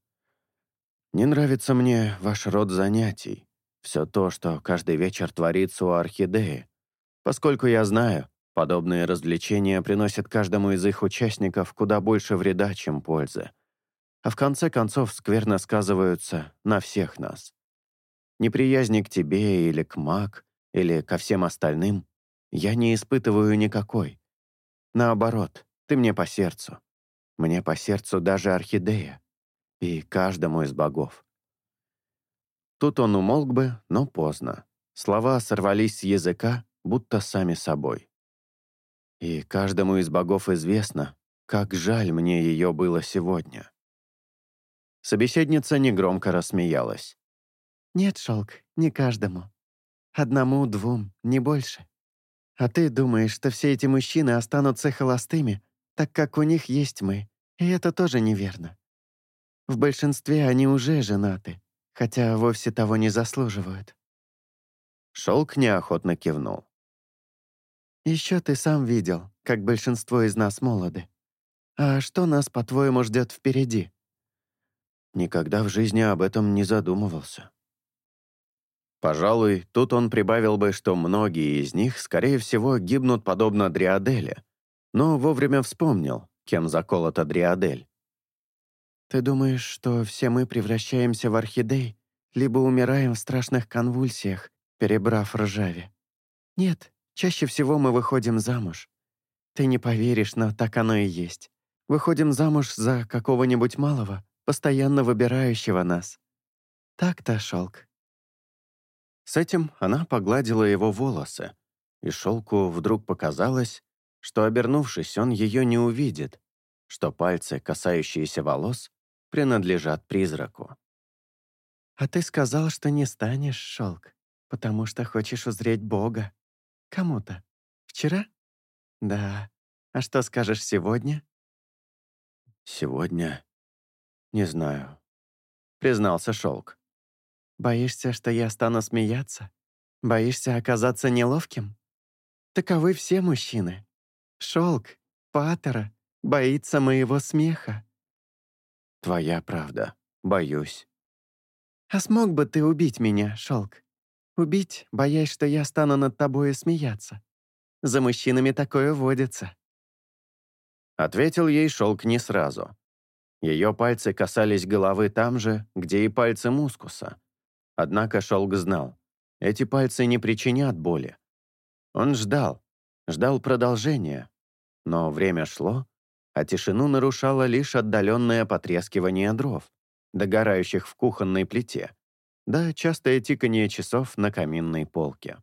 «Не нравится мне ваш род занятий, все то, что каждый вечер творится у орхидеи, поскольку я знаю, подобные развлечения приносят каждому из их участников куда больше вреда, чем пользы, а в конце концов скверно сказываются на всех нас. Неприязни к тебе или к маг или ко всем остальным, я не испытываю никакой. Наоборот, ты мне по сердцу. Мне по сердцу даже орхидея. И каждому из богов. Тут он умолк бы, но поздно. Слова сорвались с языка, будто сами собой. И каждому из богов известно, как жаль мне ее было сегодня. Собеседница негромко рассмеялась. «Нет, Шелк, не каждому. Одному-двум, не больше. А ты думаешь, что все эти мужчины останутся холостыми, так как у них есть мы, и это тоже неверно. В большинстве они уже женаты, хотя вовсе того не заслуживают». Шелк неохотно кивнул. «Еще ты сам видел, как большинство из нас молоды. А что нас, по-твоему, ждет впереди?» Никогда в жизни об этом не задумывался. Пожалуй, тут он прибавил бы, что многие из них, скорее всего, гибнут подобно Дриаделе, но вовремя вспомнил, кем заколота Дриадель. «Ты думаешь, что все мы превращаемся в орхидей, либо умираем в страшных конвульсиях, перебрав ржаве? Нет, чаще всего мы выходим замуж. Ты не поверишь, но так оно и есть. Выходим замуж за какого-нибудь малого, постоянно выбирающего нас. Так-то, шелк. С этим она погладила его волосы, и шелку вдруг показалось, что, обернувшись, он ее не увидит, что пальцы, касающиеся волос, принадлежат призраку. «А ты сказал, что не станешь, шелк, потому что хочешь узреть Бога. Кому-то. Вчера? Да. А что скажешь сегодня?» «Сегодня? Не знаю», — признался шелк. Боишься, что я стану смеяться? Боишься оказаться неловким? Таковы все мужчины. Шелк, патера, боится моего смеха. Твоя правда. Боюсь. А смог бы ты убить меня, Шелк? Убить, боясь, что я стану над тобой смеяться. За мужчинами такое водится. Ответил ей Шелк не сразу. Ее пальцы касались головы там же, где и пальцы мускуса. Однако Шолг знал, эти пальцы не причинят боли. Он ждал, ждал продолжения. Но время шло, а тишину нарушало лишь отдаленное потрескивание дров, догорающих в кухонной плите, да частое тиканье часов на каминной полке.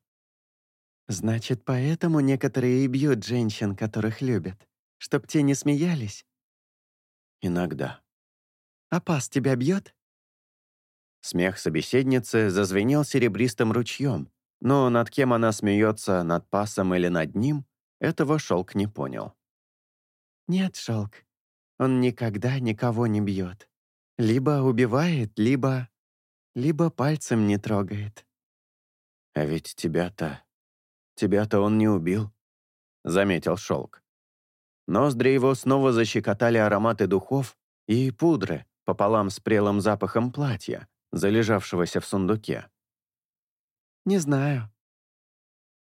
«Значит, поэтому некоторые и бьют женщин, которых любят, чтоб те не смеялись?» «Иногда». «А пас тебя бьет?» Смех собеседницы зазвенел серебристым ручьем, но над кем она смеется, над пасом или над ним, Этого Шелк не понял. «Нет, Шелк, он никогда никого не бьет. Либо убивает, либо... либо пальцем не трогает». «А ведь тебя-то... тебя-то он не убил», — заметил Шелк. Ноздри его снова защекотали ароматы духов и пудры пополам с прелым запахом платья, залежавшегося в сундуке. «Не знаю».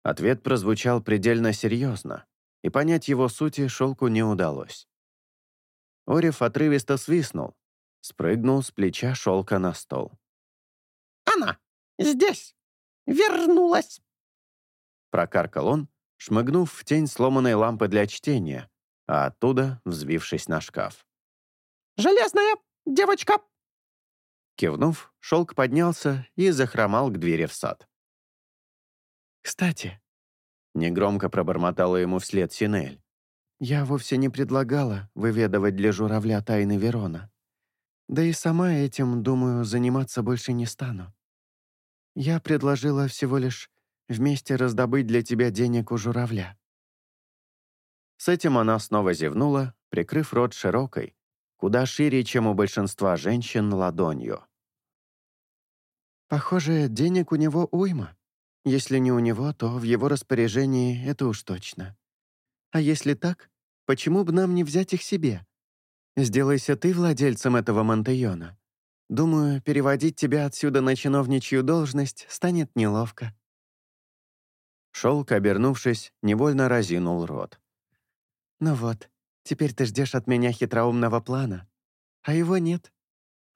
Ответ прозвучал предельно серьезно, и понять его сути шелку не удалось. Орев отрывисто свистнул, спрыгнул с плеча шелка на стол. «Она здесь! Вернулась!» Прокаркал он, шмыгнув в тень сломанной лампы для чтения, а оттуда взвившись на шкаф. «Железная девочка!» Кивнув, шелк поднялся и захромал к двери в сад. «Кстати», — негромко пробормотала ему вслед Синель, «я вовсе не предлагала выведывать для журавля тайны Верона. Да и сама этим, думаю, заниматься больше не стану. Я предложила всего лишь вместе раздобыть для тебя денег у журавля. С этим она снова зевнула, прикрыв рот широкой, куда шире, чем у большинства женщин, ладонью. «Похоже, денег у него уйма. Если не у него, то в его распоряжении это уж точно. А если так, почему бы нам не взять их себе? Сделайся ты владельцем этого Монтейона. Думаю, переводить тебя отсюда на чиновничью должность станет неловко». Шелк, обернувшись, невольно разинул рот. «Ну вот, теперь ты ждешь от меня хитроумного плана. А его нет.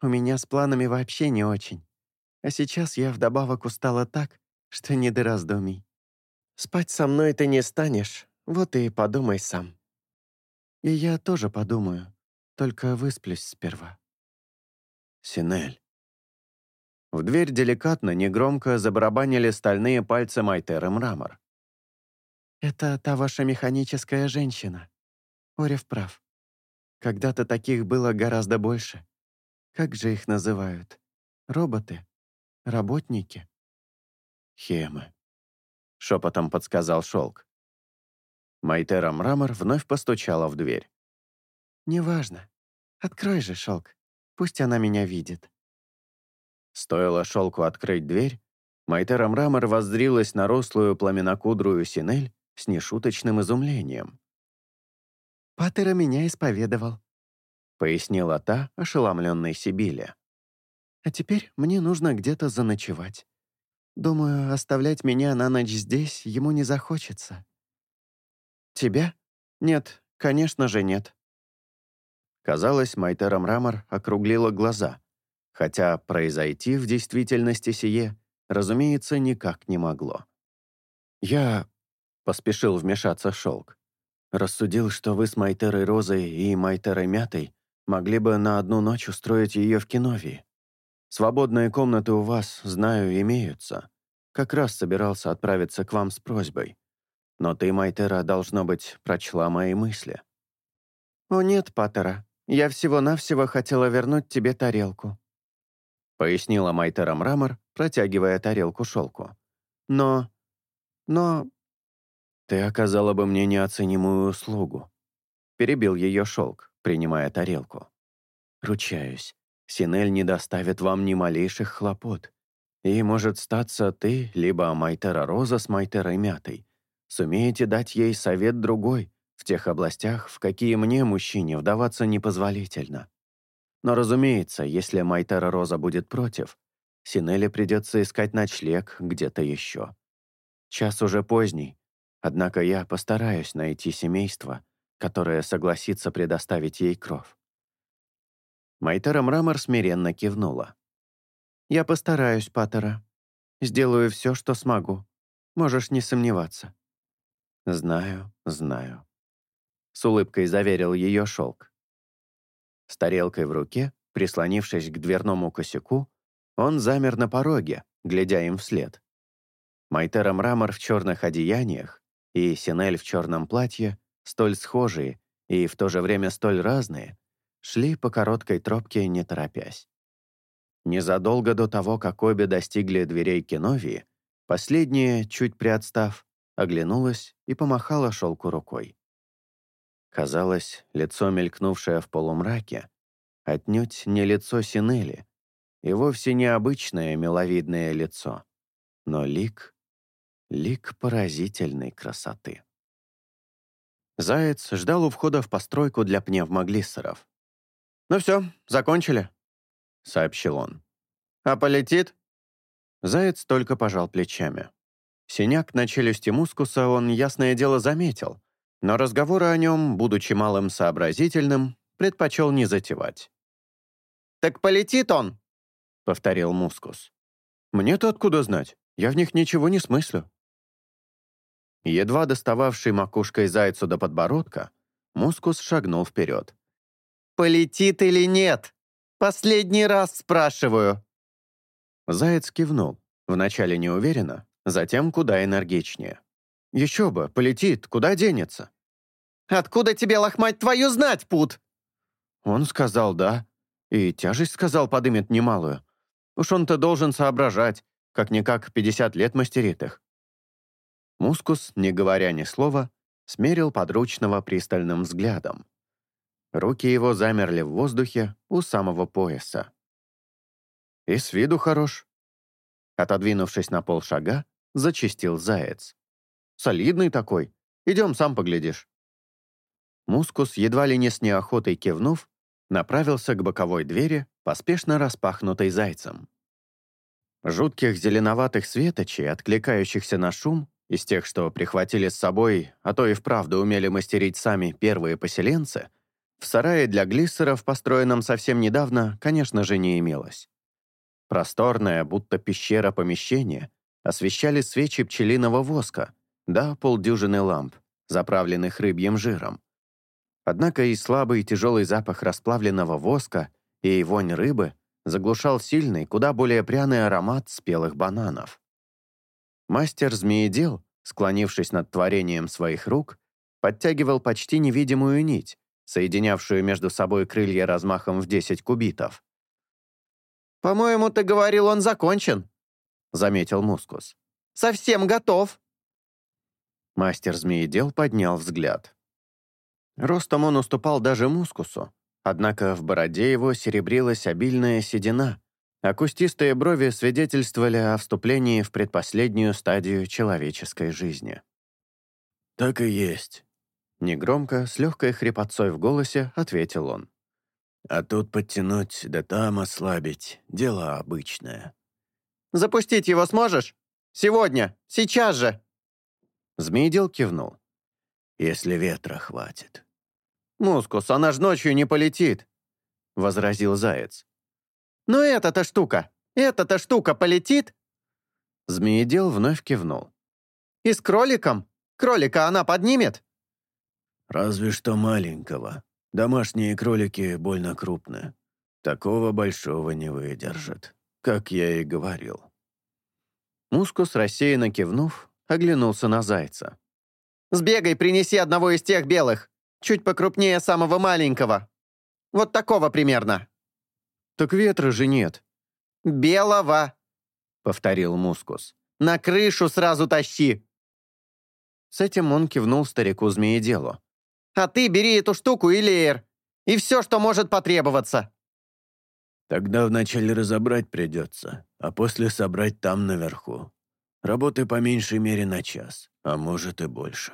У меня с планами вообще не очень. А сейчас я вдобавок устала так, что не до раздумий. Спать со мной ты не станешь, вот и подумай сам. И я тоже подумаю, только высплюсь сперва. Синель. В дверь деликатно, негромко забарабанили стальные пальцы Майтера Мрамор. «Это та ваша механическая женщина. Орев прав. Когда-то таких было гораздо больше. Как же их называют? Роботы? Работники?» «Хемы», — шепотом подсказал Шелк. Майтера Мрамор вновь постучала в дверь. «Неважно. Открой же, Шелк. Пусть она меня видит». Стоило Шелку открыть дверь, Майтера Мрамор воззрилась на рослую пламенокудрую Синель с нешуточным изумлением. «Паттера меня исповедовал», — пояснила та, ошеломленной Сибиле. «А теперь мне нужно где-то заночевать. Думаю, оставлять меня на ночь здесь ему не захочется». «Тебя? Нет, конечно же нет». Казалось, Майтера Мрамор округлила глаза, хотя произойти в действительности сие, разумеется, никак не могло. «Я Поспешил вмешаться Шелк. Рассудил, что вы с Майтерой Розой и Майтерой Мятой могли бы на одну ночь устроить ее в Киновии. Свободные комнаты у вас, знаю, имеются. Как раз собирался отправиться к вам с просьбой. Но ты, Майтера, должно быть, прочла мои мысли. «О нет, Паттера, я всего-навсего хотела вернуть тебе тарелку», пояснила Майтера Мрамор, протягивая тарелку шелку. «Но... но «Ты оказала бы мне неоценимую услугу», — перебил ее шелк, принимая тарелку. «Ручаюсь, Синель не доставит вам ни малейших хлопот. И, может, статься ты, либо Майтера Роза с Майтерой Мятой, сумеете дать ей совет другой в тех областях, в какие мне, мужчине, вдаваться непозволительно. Но, разумеется, если Майтера Роза будет против, Синеле придется искать ночлег где-то еще. Час уже поздний, Однако я постараюсь найти семейство, которое согласится предоставить ей кров. Майтера Мрамор смиренно кивнула. «Я постараюсь, Паттера. Сделаю все, что смогу. Можешь не сомневаться». «Знаю, знаю», — с улыбкой заверил ее шелк. С тарелкой в руке, прислонившись к дверному косяку, он замер на пороге, глядя им вслед. Майтера Мрамор в черных одеяниях и Синель в черном платье, столь схожие и в то же время столь разные, шли по короткой тропке, не торопясь. Незадолго до того, как обе достигли дверей Кеновии, последняя, чуть приотстав, оглянулась и помахала шелку рукой. Казалось, лицо, мелькнувшее в полумраке, отнюдь не лицо Синели, и вовсе не обычное миловидное лицо, но лик, лик поразительной красоты. Заяц ждал у входа в постройку для пневмоглиссеров. «Ну все, закончили», — сообщил он. «А полетит?» Заяц только пожал плечами. Синяк на челюсти мускуса он, ясное дело, заметил, но разговоры о нем, будучи малым сообразительным, предпочел не затевать. «Так полетит он!» — повторил мускус. «Мне-то откуда знать? Я в них ничего не смыслю». Едва достававший макушкой зайцу до подбородка, мускус шагнул вперед. «Полетит или нет? Последний раз спрашиваю!» Заяц кивнул, вначале неуверенно, затем куда энергичнее. «Еще бы, полетит, куда денется?» «Откуда тебе, лохмать, твою знать, пут?» Он сказал «да», и тяжесть, сказал, подымет немалую. Уж он-то должен соображать, как-никак 50 лет мастерит их. Мускус, не говоря ни слова, смерил подручного пристальным взглядом. Руки его замерли в воздухе у самого пояса. И с виду хорош. Отодвинувшись на полшага, зачистил заяц. Солидный такой. Идем, сам поглядишь. Мускус, едва ли не с неохотой кивнув, направился к боковой двери, поспешно распахнутой зайцем. Жутких зеленоватых светочей, откликающихся на шум, из тех, что прихватили с собой, а то и вправду умели мастерить сами первые поселенцы, в сарае для глиссеров, построенном совсем недавно, конечно же, не имелось. Просторное, будто пещера помещение, освещали свечи пчелиного воска, да полдюжины ламп, заправленных рыбьим жиром. Однако и слабый тяжелый запах расплавленного воска и вонь рыбы заглушал сильный, куда более пряный аромат спелых бананов. Мастер змеедел, склонившись над творением своих рук, подтягивал почти невидимую нить, соединявшую между собой крылья размахом в 10 кубитов. «По-моему, ты говорил, он закончен», — заметил Мускус. «Совсем готов». Мастер змеедел поднял взгляд. Ростом он уступал даже мускусу, однако в бороде его серебрилась обильная седина, а кустистые брови свидетельствовали о вступлении в предпоследнюю стадию человеческой жизни. «Так и есть», — негромко, с легкой хрипотцой в голосе ответил он. «А тут подтянуть, да там ослабить — дело обычное». «Запустить его сможешь? Сегодня, сейчас же!» Змеедел кивнул. «Если ветра хватит». «Мускус, она ж ночью не полетит», — возразил Заяц. «Но эта-то штука, эта-то штука полетит?» Змеедел вновь кивнул. «И с кроликом? Кролика она поднимет?» «Разве что маленького. Домашние кролики больно крупные. Такого большого не выдержат, как я и говорил». Мускус, рассеянно кивнув, оглянулся на зайца. «Сбегай, принеси одного из тех белых!» Чуть покрупнее самого маленького. Вот такого примерно». «Так ветра же нет». «Белого», — повторил Мускус. «На крышу сразу тащи». С этим он кивнул старику змееделу. «А ты бери эту штуку и леер, и все, что может потребоваться». «Тогда вначале разобрать придется, а после собрать там наверху. Работы по меньшей мере на час, а может и больше».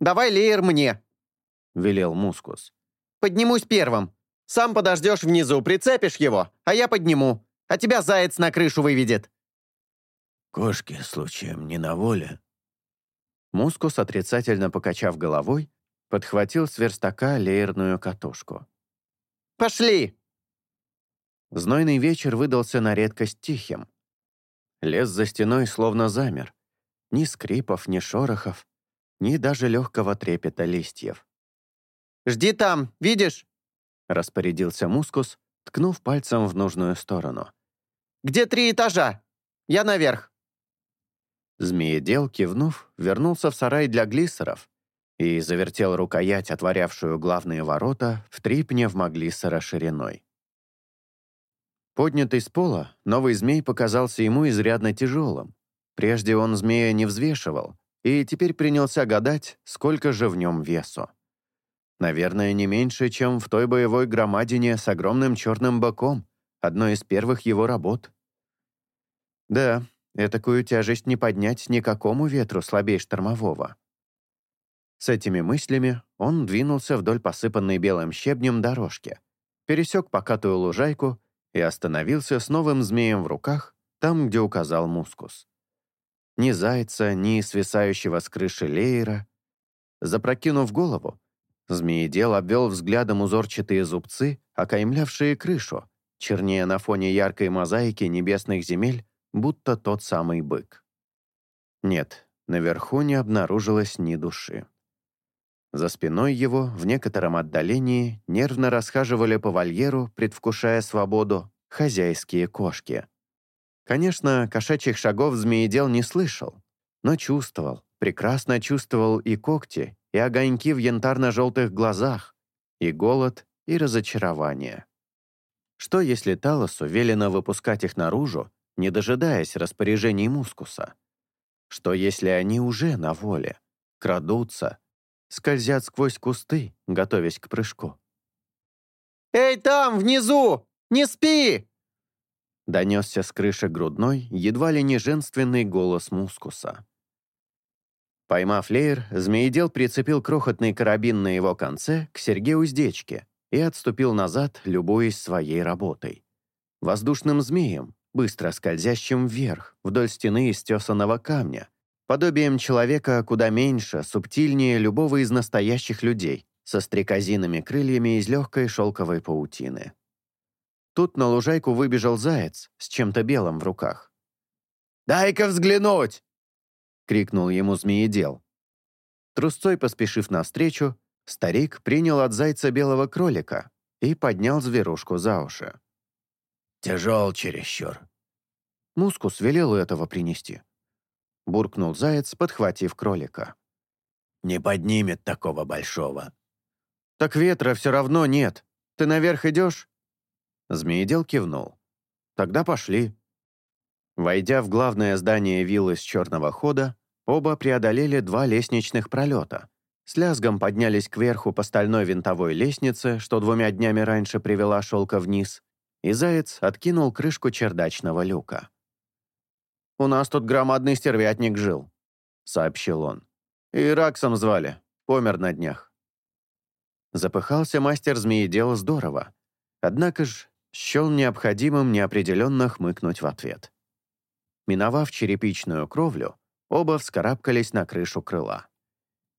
«Давай леер мне», — велел Мускус. «Поднимусь первым. Сам подождешь внизу, прицепишь его, а я подниму, а тебя заяц на крышу выведет». «Кошки, случаем, не на воле?» Мускус, отрицательно покачав головой, подхватил с верстака леерную катушку. «Пошли!» Знойный вечер выдался на редкость тихим. Лес за стеной словно замер. Ни скрипов, ни шорохов, ни даже легкого трепета листьев. Жди там, видишь?» распорядился Мускус, ткнув пальцем в нужную сторону. «Где три этажа? Я наверх». Змеедел, кивнув, вернулся в сарай для глиссеров и завертел рукоять, отворявшую главные ворота, в три пневмоглиссера шириной. Поднятый с пола, новый змей показался ему изрядно тяжелым. Прежде он змея не взвешивал, и теперь принялся гадать, сколько же в нем весу. Наверное, не меньше, чем в той боевой громадине с огромным черным боком, одной из первых его работ. Да, этакую тяжесть не поднять никакому ветру слабей штормового. С этими мыслями он двинулся вдоль посыпанной белым щебнем дорожки, пересек покатую лужайку и остановился с новым змеем в руках, там, где указал мускус. Ни зайца, ни свисающего с крыши леера. Запрокинув голову, Змеедел обвел взглядом узорчатые зубцы, окаймлявшие крышу, чернее на фоне яркой мозаики небесных земель, будто тот самый бык. Нет, наверху не обнаружилось ни души. За спиной его, в некотором отдалении, нервно расхаживали по вольеру, предвкушая свободу, хозяйские кошки. Конечно, кошачьих шагов змеедел не слышал, но чувствовал, прекрасно чувствовал и когти, и огоньки в янтарно-желтых глазах, и голод, и разочарование. Что, если Талосу велено выпускать их наружу, не дожидаясь распоряжений мускуса? Что, если они уже на воле, крадутся, скользят сквозь кусты, готовясь к прыжку? «Эй, там, внизу! Не спи!» Донесся с крыши грудной, едва ли не женственный голос мускуса. Поймав леер, змеедел прицепил крохотный карабин на его конце к серьге уздечки и отступил назад, любуясь своей работой. Воздушным змеем, быстро скользящим вверх, вдоль стены из тесаного камня, подобием человека куда меньше, субтильнее любого из настоящих людей, со стрекозиными крыльями из легкой шелковой паутины. Тут на лужайку выбежал заяц с чем-то белым в руках. «Дай-ка взглянуть!» — крикнул ему змеедел. Трусцой поспешив навстречу, старик принял от зайца белого кролика и поднял зверушку за уши. «Тяжел чересчур». Мускус велел этого принести. Буркнул заяц, подхватив кролика. «Не поднимет такого большого». «Так ветра все равно нет. Ты наверх идешь?» Змеедел кивнул. «Тогда пошли». Войдя в главное здание виллы с черного хода, оба преодолели два лестничных пролета. С лязгом поднялись кверху по стальной винтовой лестнице, что двумя днями раньше привела шелка вниз, и заяц откинул крышку чердачного люка. «У нас тут громадный стервятник жил», — сообщил он. «И Раксом звали. Помер на днях». Запыхался мастер змеедел здорово. Однако ж счел необходимым неопределенно хмыкнуть в ответ. Миновав черепичную кровлю, оба вскарабкались на крышу крыла.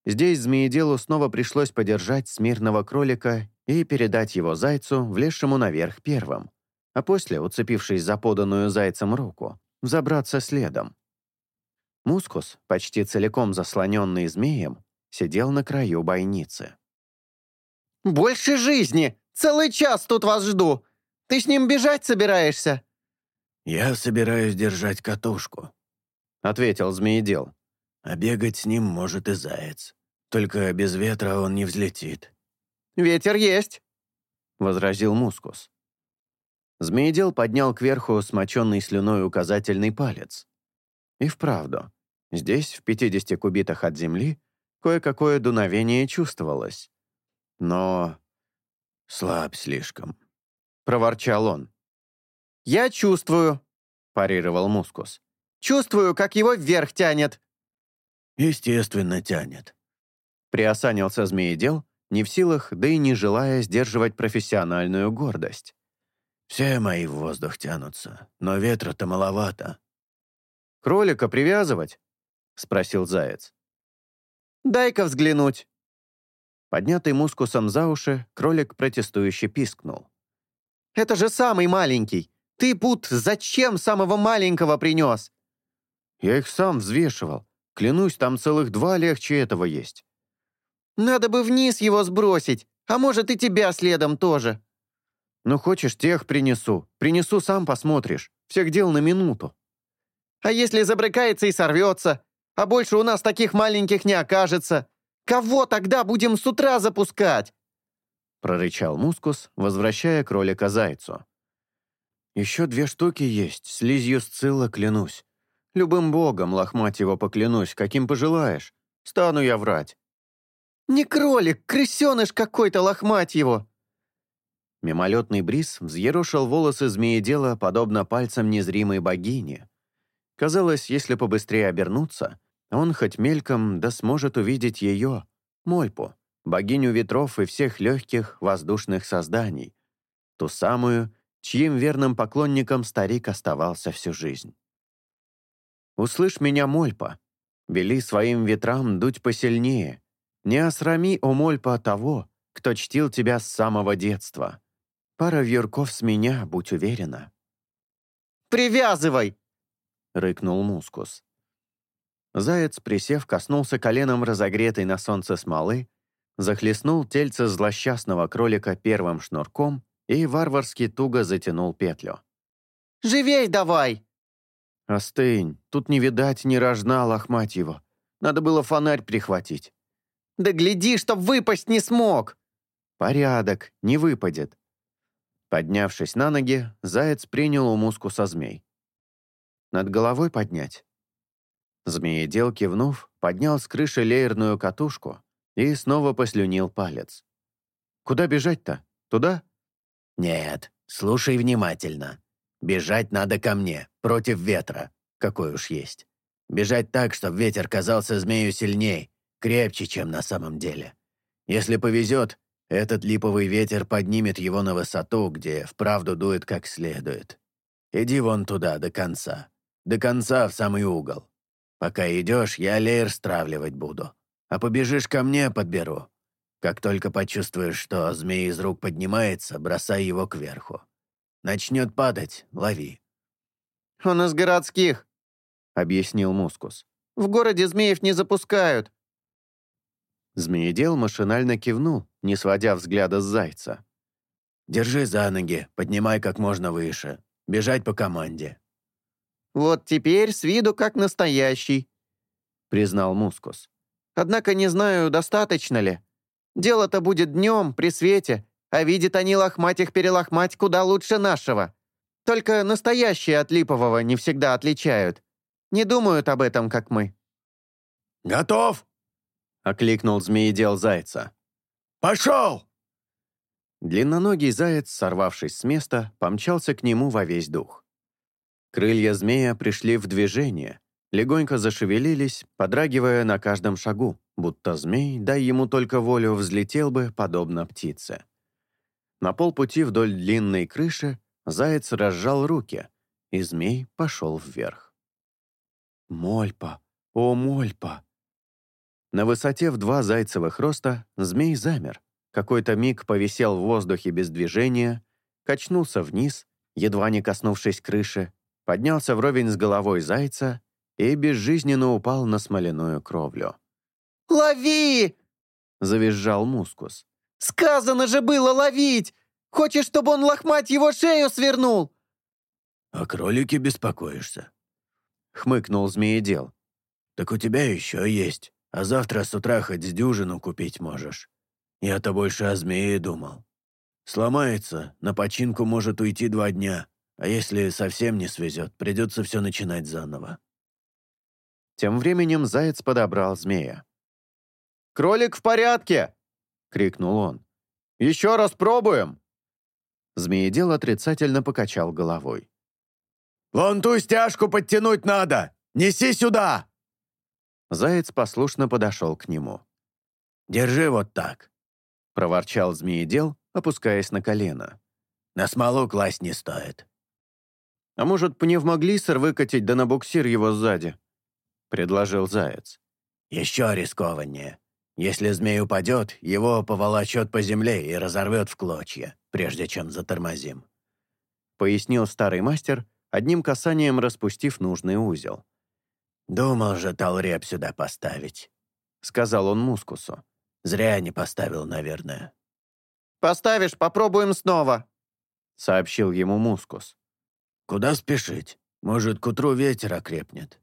Здесь змееделу снова пришлось подержать смирного кролика и передать его зайцу, влезшему наверх первым, а после, уцепившись за поданную зайцем руку, забраться следом. Мускус, почти целиком заслоненный змеем, сидел на краю бойницы. «Больше жизни! Целый час тут вас жду! Ты с ним бежать собираешься?» «Я собираюсь держать катушку», — ответил змеедел. «А бегать с ним может и заяц. Только без ветра он не взлетит». «Ветер есть», — возразил Мускус. Змеедел поднял кверху смоченный слюной указательный палец. И вправду, здесь, в 50 кубитах от земли, кое-какое дуновение чувствовалось. Но... «Слаб слишком», — проворчал он. «Я чувствую», — парировал Мускус. «Чувствую, как его вверх тянет». «Естественно, тянет», — приосанился змеедел, не в силах, да и не желая сдерживать профессиональную гордость. «Все мои в воздух тянутся, но ветра-то маловато». «Кролика привязывать?» — спросил заяц. «Дай-ка взглянуть». Поднятый мускусом за уши, кролик протестующе пискнул. «Это же самый маленький. Ты, Пут, зачем самого маленького принес?» «Я их сам взвешивал. Клянусь, там целых два легче этого есть». «Надо бы вниз его сбросить, а может и тебя следом тоже». «Ну, хочешь, тех принесу. Принесу, сам посмотришь. Всех дел на минуту». «А если забрыкается и сорвется? А больше у нас таких маленьких не окажется. Кого тогда будем с утра запускать?» прорычал Мускус, возвращая кролика зайцу. «Еще две штуки есть, слизью сцилла, клянусь. Любым богом, Лохматьева, поклянусь, каким пожелаешь. Стану я врать». «Не кролик, крысеныш какой-то, Лохматьево!» Мимолетный бриз взъерошил волосы змеедела, подобно пальцам незримой богини. Казалось, если побыстрее обернуться, он хоть мельком да сможет увидеть ее, Мольпу, богиню ветров и всех легких воздушных созданий, ту самую, чьим верным поклонником старик оставался всю жизнь. «Услышь меня, Мольпа, вели своим ветрам дуть посильнее, не осрами, о Мольпа, того, кто чтил тебя с самого детства. Пара вьюрков с меня, будь уверена». «Привязывай!» — рыкнул Мускус. Заяц, присев, коснулся коленом разогретой на солнце смолы, захлестнул тельце злосчастного кролика первым шнурком и варварски туго затянул петлю. «Живей давай!» «Остынь, тут не видать ни рожна, лохмать его. Надо было фонарь прихватить». «Да гляди, чтоб выпасть не смог!» «Порядок, не выпадет». Поднявшись на ноги, заяц принял у мускуса змей. «Над головой поднять?» Змеедел, кивнув, поднял с крыши леерную катушку и снова послюнил палец. «Куда бежать-то? Туда?» «Нет, слушай внимательно. Бежать надо ко мне, против ветра, какой уж есть. Бежать так, чтобы ветер казался змею сильней, крепче, чем на самом деле. Если повезет, этот липовый ветер поднимет его на высоту, где вправду дует как следует. Иди вон туда, до конца. До конца, в самый угол. Пока идешь, я леер стравливать буду. А побежишь ко мне, подберу. Как только почувствуешь, что змей из рук поднимается, бросай его кверху. Начнет падать, лови. «Он из городских», — объяснил Мускус. «В городе змеев не запускают». Змеедел машинально кивнул, не сводя взгляда с зайца. «Держи за ноги, поднимай как можно выше. Бежать по команде». «Вот теперь с виду как настоящий», — признал Мускус. «Однако не знаю, достаточно ли. Дело-то будет днем, при свете, а видят они лохмать их перелохмать куда лучше нашего. Только настоящие от липового не всегда отличают. Не думают об этом, как мы». «Готов!» — окликнул змеедел зайца. «Пошел!» Длинноногий заяц, сорвавшись с места, помчался к нему во весь дух. Крылья змея пришли в движение, легонько зашевелились, подрагивая на каждом шагу, будто змей, дай ему только волю, взлетел бы, подобно птице. На полпути вдоль длинной крыши заяц разжал руки, и змей пошел вверх. «Мольпа! О, Мольпа!» На высоте в два зайцевых роста змей замер, какой-то миг повисел в воздухе без движения, качнулся вниз, едва не коснувшись крыши, поднялся вровень с головой зайца и безжизненно упал на смоляную кровлю. «Лови!» — завизжал Мускус. «Сказано же было ловить! Хочешь, чтобы он лохмать его шею свернул?» «О кролике беспокоишься?» — хмыкнул змеедел. «Так у тебя еще есть, а завтра с утра хоть с дюжину купить можешь. Я-то больше о змее думал. Сломается, на починку может уйти два дня, а если совсем не свезет, придется все начинать заново. Тем временем заяц подобрал змея. «Кролик в порядке!» — крикнул он. «Еще раз пробуем!» Змеедел отрицательно покачал головой. «Вон ту стяжку подтянуть надо! Неси сюда!» Заяц послушно подошел к нему. «Держи вот так!» — проворчал змеедел, опускаясь на колено. «На смолу класть не стоит. «А может, пневмоглиссер выкатить да на буксир его сзади?» — предложил Заяц. «Еще рискованнее. Если змей упадет, его поволочет по земле и разорвет в клочья, прежде чем затормозим», — пояснил старый мастер, одним касанием распустив нужный узел. «Думал же Талреп сюда поставить», — сказал он Мускусу. «Зря не поставил, наверное». «Поставишь, попробуем снова», — сообщил ему Мускус. «Куда спешить? Может, к утру ветер окрепнет?»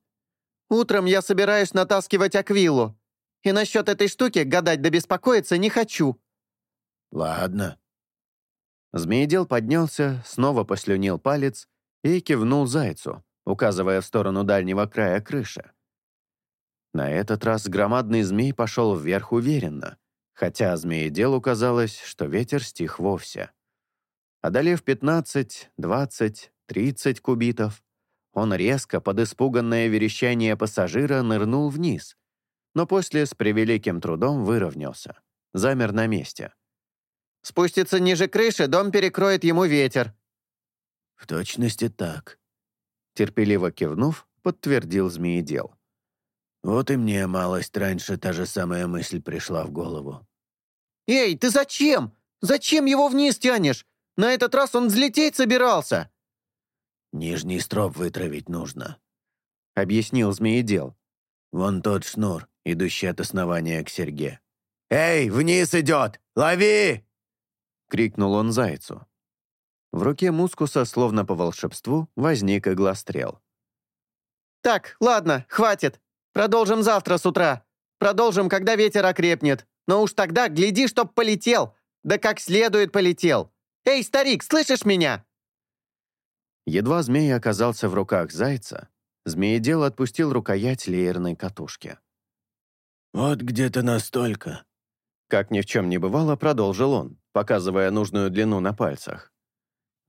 «Утром я собираюсь натаскивать аквилу. И насчет этой штуки гадать да беспокоиться не хочу». «Ладно». Змеедел поднялся, снова послюнил палец и кивнул зайцу, указывая в сторону дальнего края крыши. На этот раз громадный змей пошел вверх уверенно, хотя змееделу казалось, что ветер стих вовсе. Одолев 15, 20, 30 кубитов, он резко, под испуганное верещание пассажира, нырнул вниз, но после с превеликим трудом выровнялся, замер на месте. «Спустится ниже крыши, дом перекроет ему ветер». «В точности так», — терпеливо кивнув, подтвердил змеедел. «Вот и мне малость раньше та же самая мысль пришла в голову». «Эй, ты зачем? Зачем его вниз тянешь? На этот раз он взлететь собирался!» «Нижний строп вытравить нужно», — объяснил змеедел. «Вон тот шнур, идущий от основания к серьге». «Эй, вниз идет! Лови!» — крикнул он зайцу. В руке мускуса, словно по волшебству, возник иглострел. «Так, ладно, хватит. Продолжим завтра с утра. Продолжим, когда ветер окрепнет. Но уж тогда гляди, чтоб полетел. Да как следует полетел. Эй, старик, слышишь меня?» Едва змей оказался в руках зайца, змеедел отпустил рукоять леерной катушки. «Вот где-то настолько», — как ни в чем не бывало, продолжил он, показывая нужную длину на пальцах.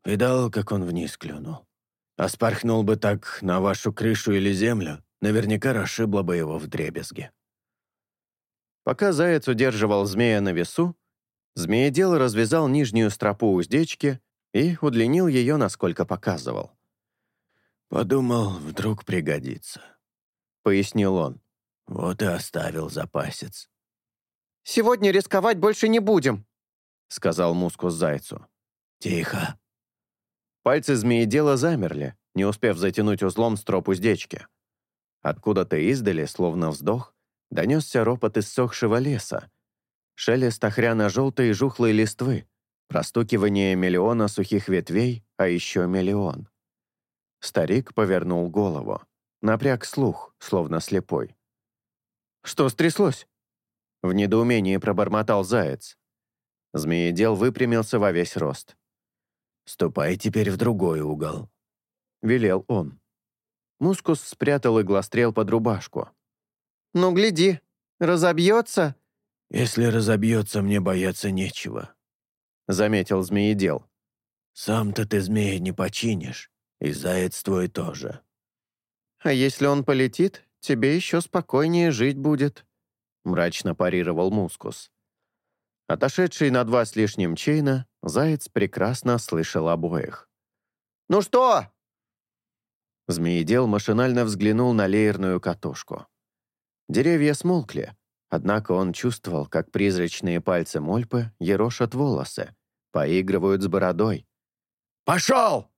«Видал, как он вниз клюнул? А спорхнул бы так на вашу крышу или землю, наверняка расшибло бы его в дребезги». Пока заяц удерживал змея на весу, змеедел развязал нижнюю стропу уздечки и удлинил ее, насколько показывал. «Подумал, вдруг пригодится», — пояснил он. «Вот и оставил запасец». «Сегодня рисковать больше не будем», — сказал мускус зайцу. «Тихо». Пальцы змеедела замерли, не успев затянуть узлом строп уздечки. Откуда-то издали, словно вздох, донесся ропот иссохшего леса, шелест охряно-желтой и жухлой листвы, Простукивание миллиона сухих ветвей, а еще миллион. Старик повернул голову. Напряг слух, словно слепой. «Что стряслось?» В недоумении пробормотал заяц. Змеедел выпрямился во весь рост. «Ступай теперь в другой угол», — велел он. Мускус спрятал иглострел под рубашку. «Ну, гляди, разобьется?» «Если разобьется, мне бояться нечего», заметил змеедел. «Сам-то ты змея не починишь, и заяц твой тоже». «А если он полетит, тебе еще спокойнее жить будет», мрачно парировал Мускус. Отошедший на два с лишним чейна, заяц прекрасно слышал обоих. «Ну что?» Змеедел машинально взглянул на леерную катушку. Деревья смолкли, однако он чувствовал, как призрачные пальцы Мольпы ерошат волосы, Поигрывают с бородой. «Пошел!»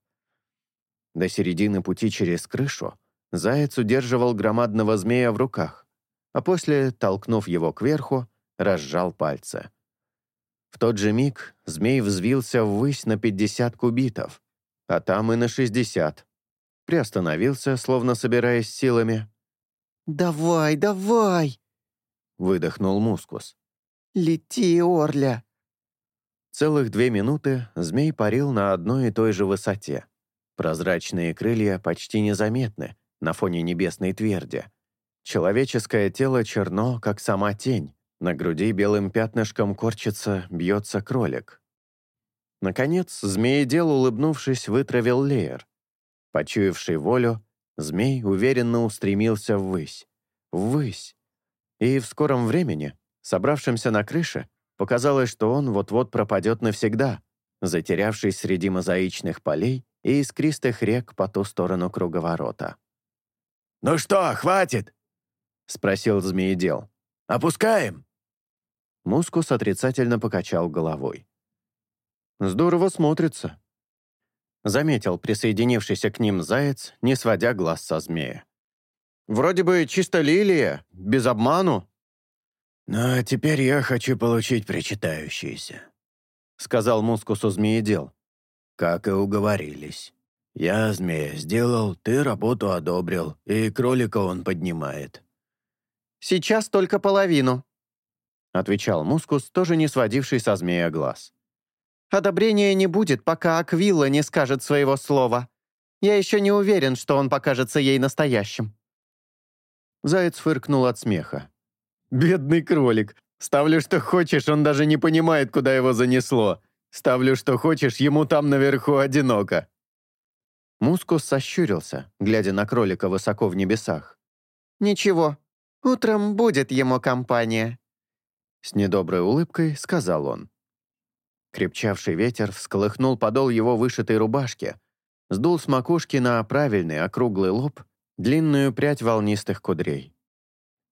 До середины пути через крышу заяц удерживал громадного змея в руках, а после, толкнув его кверху, разжал пальцы. В тот же миг змей взвился ввысь на 50 кубитов, а там и на 60. Приостановился, словно собираясь силами. «Давай, давай!» — выдохнул Мускус. «Лети, Орля!» Целых две минуты змей парил на одной и той же высоте. Прозрачные крылья почти незаметны на фоне небесной тверди. Человеческое тело черно, как сама тень. На груди белым пятнышком корчится, бьется кролик. Наконец, змеедел, улыбнувшись, вытравил леер. Почуявший волю, змей уверенно устремился ввысь. Ввысь. И в скором времени, собравшимся на крыше, Показалось, что он вот-вот пропадет навсегда, затерявшись среди мозаичных полей и искристых рек по ту сторону круговорота. «Ну что, хватит?» — спросил змеедел. «Опускаем?» Мускус отрицательно покачал головой. «Здорово смотрится», — заметил присоединившийся к ним заяц, не сводя глаз со змея. «Вроде бы чисто лилия, без обману». «Но теперь я хочу получить причитающиеся», — сказал мускусу змеедел. «Как и уговорились. Я змея сделал, ты работу одобрил, и кролика он поднимает». «Сейчас только половину», — отвечал мускус, тоже не сводивший со змея глаз. «Одобрения не будет, пока Аквилла не скажет своего слова. Я еще не уверен, что он покажется ей настоящим». Заяц фыркнул от смеха. «Бедный кролик. Ставлю, что хочешь, он даже не понимает, куда его занесло. Ставлю, что хочешь, ему там наверху одиноко». Мускус сощурился, глядя на кролика высоко в небесах. «Ничего, утром будет ему компания», — с недоброй улыбкой сказал он. Крепчавший ветер всколыхнул подол его вышитой рубашки, сдул с макушки на правильный округлый лоб длинную прядь волнистых кудрей.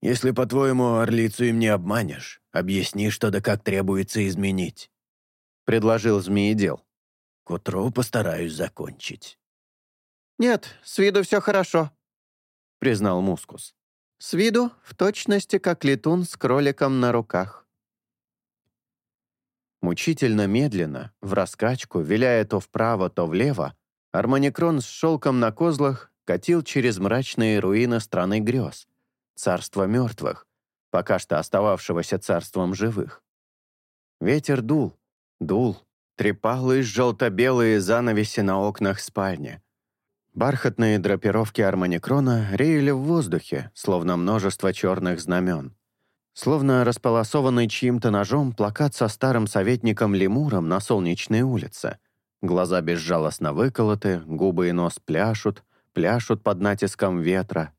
«Если, по-твоему, орлицу им не обманешь, объясни, что да как требуется изменить», — предложил змеедел. «К утру постараюсь закончить». «Нет, с виду все хорошо», — признал Мускус. «С виду в точности, как летун с кроликом на руках». Мучительно медленно, в раскачку, виляя то вправо, то влево, Армоникрон с шелком на козлах катил через мрачные руины страны грез, царства мертвых, пока что остававшегося царством живых. Ветер дул, дул, трепал из желто-белые занавеси на окнах спальни. Бархатные драпировки армоникрона реяли в воздухе, словно множество черных знамен. Словно располосованный чьим-то ножом плакат со старым советником Лемуром на солнечной улице. Глаза безжалостно выколоты, губы и нос пляшут, пляшут под натиском ветра.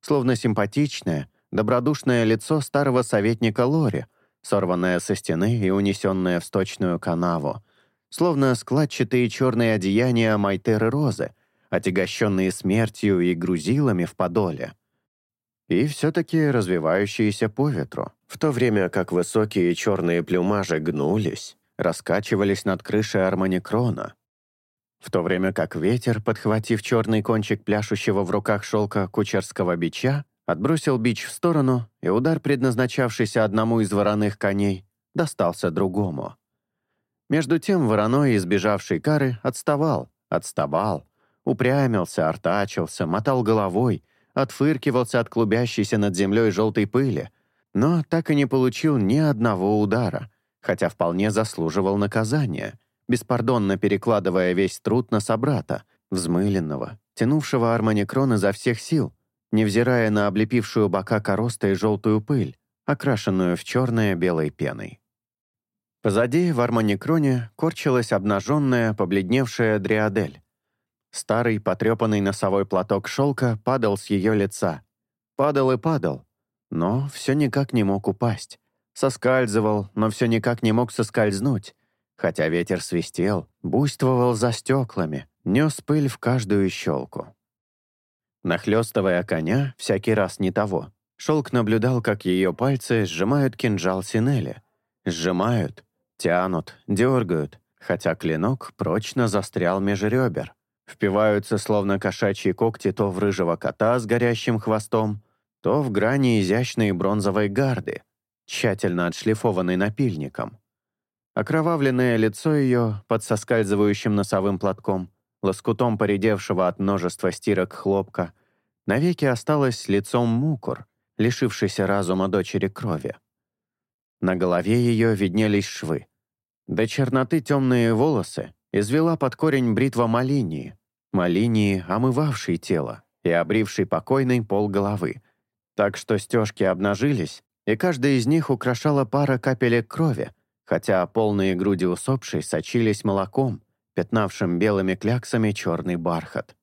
Словно симпатичное, добродушное лицо старого советника Лори, сорванное со стены и унесенное в сточную канаву. Словно складчатые черные одеяния Майтеры Розы, отягощенные смертью и грузилами в подоле и все-таки развивающиеся по ветру, в то время как высокие черные плюмажи гнулись, раскачивались над крышей армоникрона, в то время как ветер, подхватив черный кончик пляшущего в руках шелка кучерского бича, отбросил бич в сторону, и удар, предназначавшийся одному из вороных коней, достался другому. Между тем вороной, избежавший кары, отставал, отставал, упрямился, артачился, мотал головой, отфыркивался от клубящейся над землей желтой пыли, но так и не получил ни одного удара, хотя вполне заслуживал наказания, беспардонно перекладывая весь труд на собрата, взмыленного, тянувшего армоникрон изо всех сил, невзирая на облепившую бока короста и желтую пыль, окрашенную в черное белой пеной. Позади в армоникроне корчилась обнаженная, побледневшая дриадель, Старый потрепанный носовой платок шелка падал с ее лица. Падал и падал, но все никак не мог упасть. Соскальзывал, но все никак не мог соскользнуть. Хотя ветер свистел, буйствовал за стеклами, нес пыль в каждую щелку. Нахлестывая коня, всякий раз не того, шелк наблюдал, как ее пальцы сжимают кинжал Синели. Сжимают, тянут, дергают, хотя клинок прочно застрял меж ребер впиваются словно кошачьи когти то в рыжего кота с горящим хвостом, то в грани изящной бронзовой гарды, тщательно отшлифованной напильником. Окровавленное лицо ее под соскальзывающим носовым платком, лоскутом поредевшего от множества стирок хлопка, навеки осталось лицом мукур, лишившейся разума дочери крови. На голове ее виднелись швы. До черноты темные волосы извела под корень бритва малинии, малинии, омывавшей тело и обрившей покойный пол головы, так что стежки обнажились, и каждая из них украшала пара капелек крови, хотя полные груди усопшей сочились молоком, пятнавшим белыми кляксами черный бархат.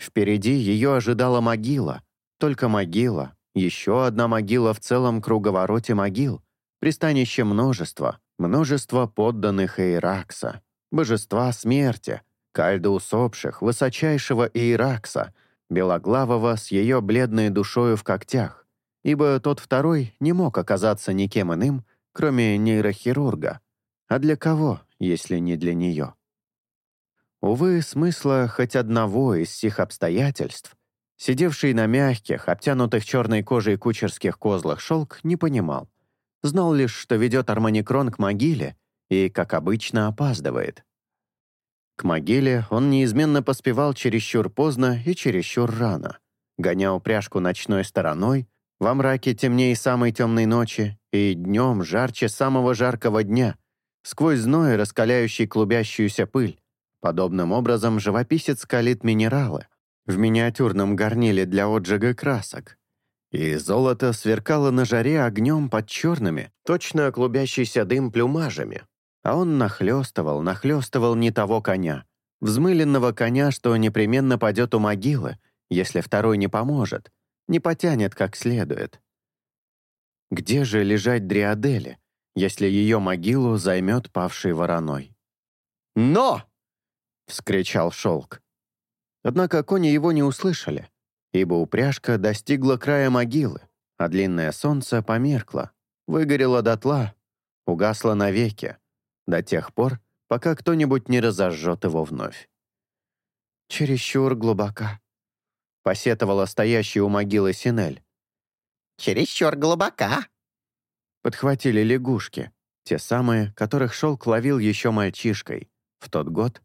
Впереди ее ожидала могила, только могила, еще одна могила в целом круговороте могил, пристанище множества, множество подданных Эйракса, божества смерти, кальда усопших, высочайшего Иеракса, белоглавого с ее бледной душою в когтях, ибо тот второй не мог оказаться никем иным, кроме нейрохирурга. А для кого, если не для нее? Увы, смысла хоть одного из сих обстоятельств, сидевший на мягких, обтянутых черной кожей кучерских козлах шелк, не понимал. Знал лишь, что ведет армоникрон к могиле и, как обычно, опаздывает. К могиле он неизменно поспевал чересчур поздно и чересчур рано, гоня упряжку ночной стороной, во мраке темнее самой темной ночи и днем жарче самого жаркого дня, сквозь зной, раскаляющий клубящуюся пыль, Подобным образом живописец калит минералы в миниатюрном горниле для отжига красок. И золото сверкало на жаре огнем под черными, точно клубящийся дым плюмажами. А он нахлестывал, нахлестывал не того коня. Взмыленного коня, что непременно падет у могилы, если второй не поможет, не потянет как следует. Где же лежать Дриадели, если ее могилу займет павший вороной? «Но!» — вскричал шелк. Однако кони его не услышали, ибо упряжка достигла края могилы, а длинное солнце померкло, выгорело дотла, угасло навеки, до тех пор, пока кто-нибудь не разожжет его вновь. «Чересчур глубока», — посетовала стоящая у могилы Синель. «Чересчур глубока», — подхватили лягушки, те самые, которых шелк ловил еще мальчишкой, в тот год,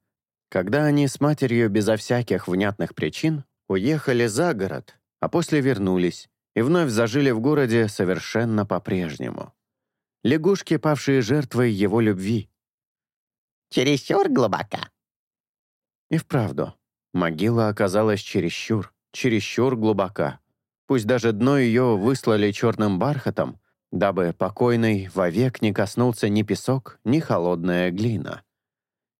когда они с матерью безо всяких внятных причин уехали за город, а после вернулись и вновь зажили в городе совершенно по-прежнему. Лягушки, павшие жертвой его любви. «Чересчур глубока». И вправду, могила оказалась чересчур, чересчур глубока. Пусть даже дно ее выслали черным бархатом, дабы покойный вовек не коснулся ни песок, ни холодная глина.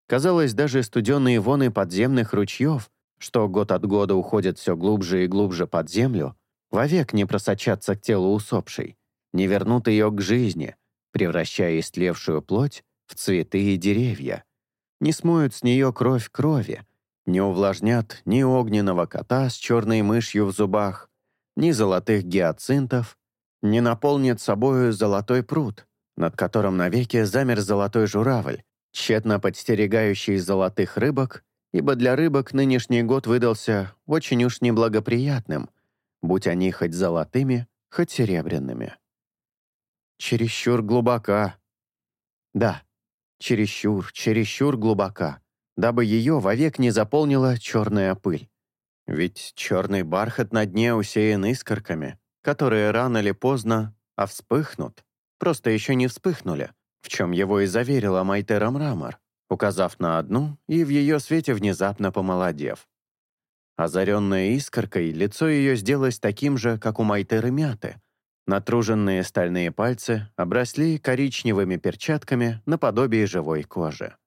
Казалось, даже студенные воны подземных ручьев, что год от года уходят все глубже и глубже под землю, вовек не просочатся к телу усопшей, не вернут ее к жизни, превращая истлевшую плоть в цветы и деревья, не смоют с нее кровь крови, не увлажнят ни огненного кота с черной мышью в зубах, ни золотых гиацинтов, не наполнит собою золотой пруд, над которым навеки замер золотой журавль, тщетно подстерегающий золотых рыбок, ибо для рыбок нынешний год выдался очень уж неблагоприятным, будь они хоть золотыми, хоть серебряными. Чересчур глубока. Да, чересчур, чересчур глубока, дабы ее вовек не заполнила черная пыль. Ведь черный бархат на дне усеян искорками, которые рано или поздно, а вспыхнут, просто еще не вспыхнули, в чем его и заверила Майтера Мрамор, указав на одну и в ее свете внезапно помолодев. Озаренная искоркой, лицо ее сделалось таким же, как у Майтеры Мяты. Натруженные стальные пальцы обросли коричневыми перчатками наподобие живой кожи.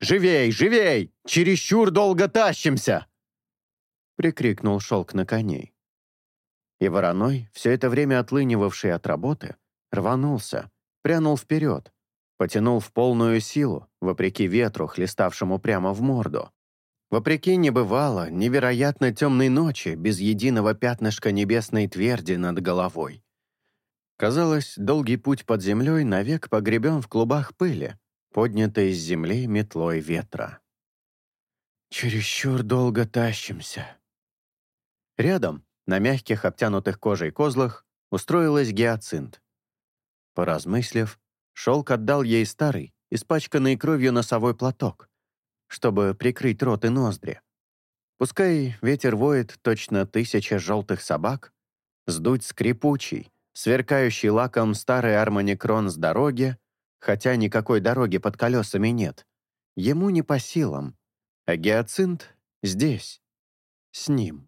«Живей, живей! Чересчур долго тащимся!» прикрикнул шелк на коней. И вороной, все это время отлынивавший от работы, рванулся, прянул вперед, потянул в полную силу, вопреки ветру, хлеставшему прямо в морду. Вопреки небывало, невероятно темной ночи, без единого пятнышка небесной тверди над головой. Казалось, долгий путь под землей навек погребен в клубах пыли, поднятой из земли метлой ветра. «Чересчур долго тащимся». Рядом, на мягких, обтянутых кожей козлах, устроилась гиацинт. Поразмыслив, шелк отдал ей старый, испачканный кровью носовой платок, чтобы прикрыть рот и ноздри. Пускай ветер воет точно тысяча желтых собак, сдуть скрипучий, сверкающий лаком старый армоникрон с дороги, хотя никакой дороги под колесами нет, ему не по силам, а гиацинт здесь, с ним.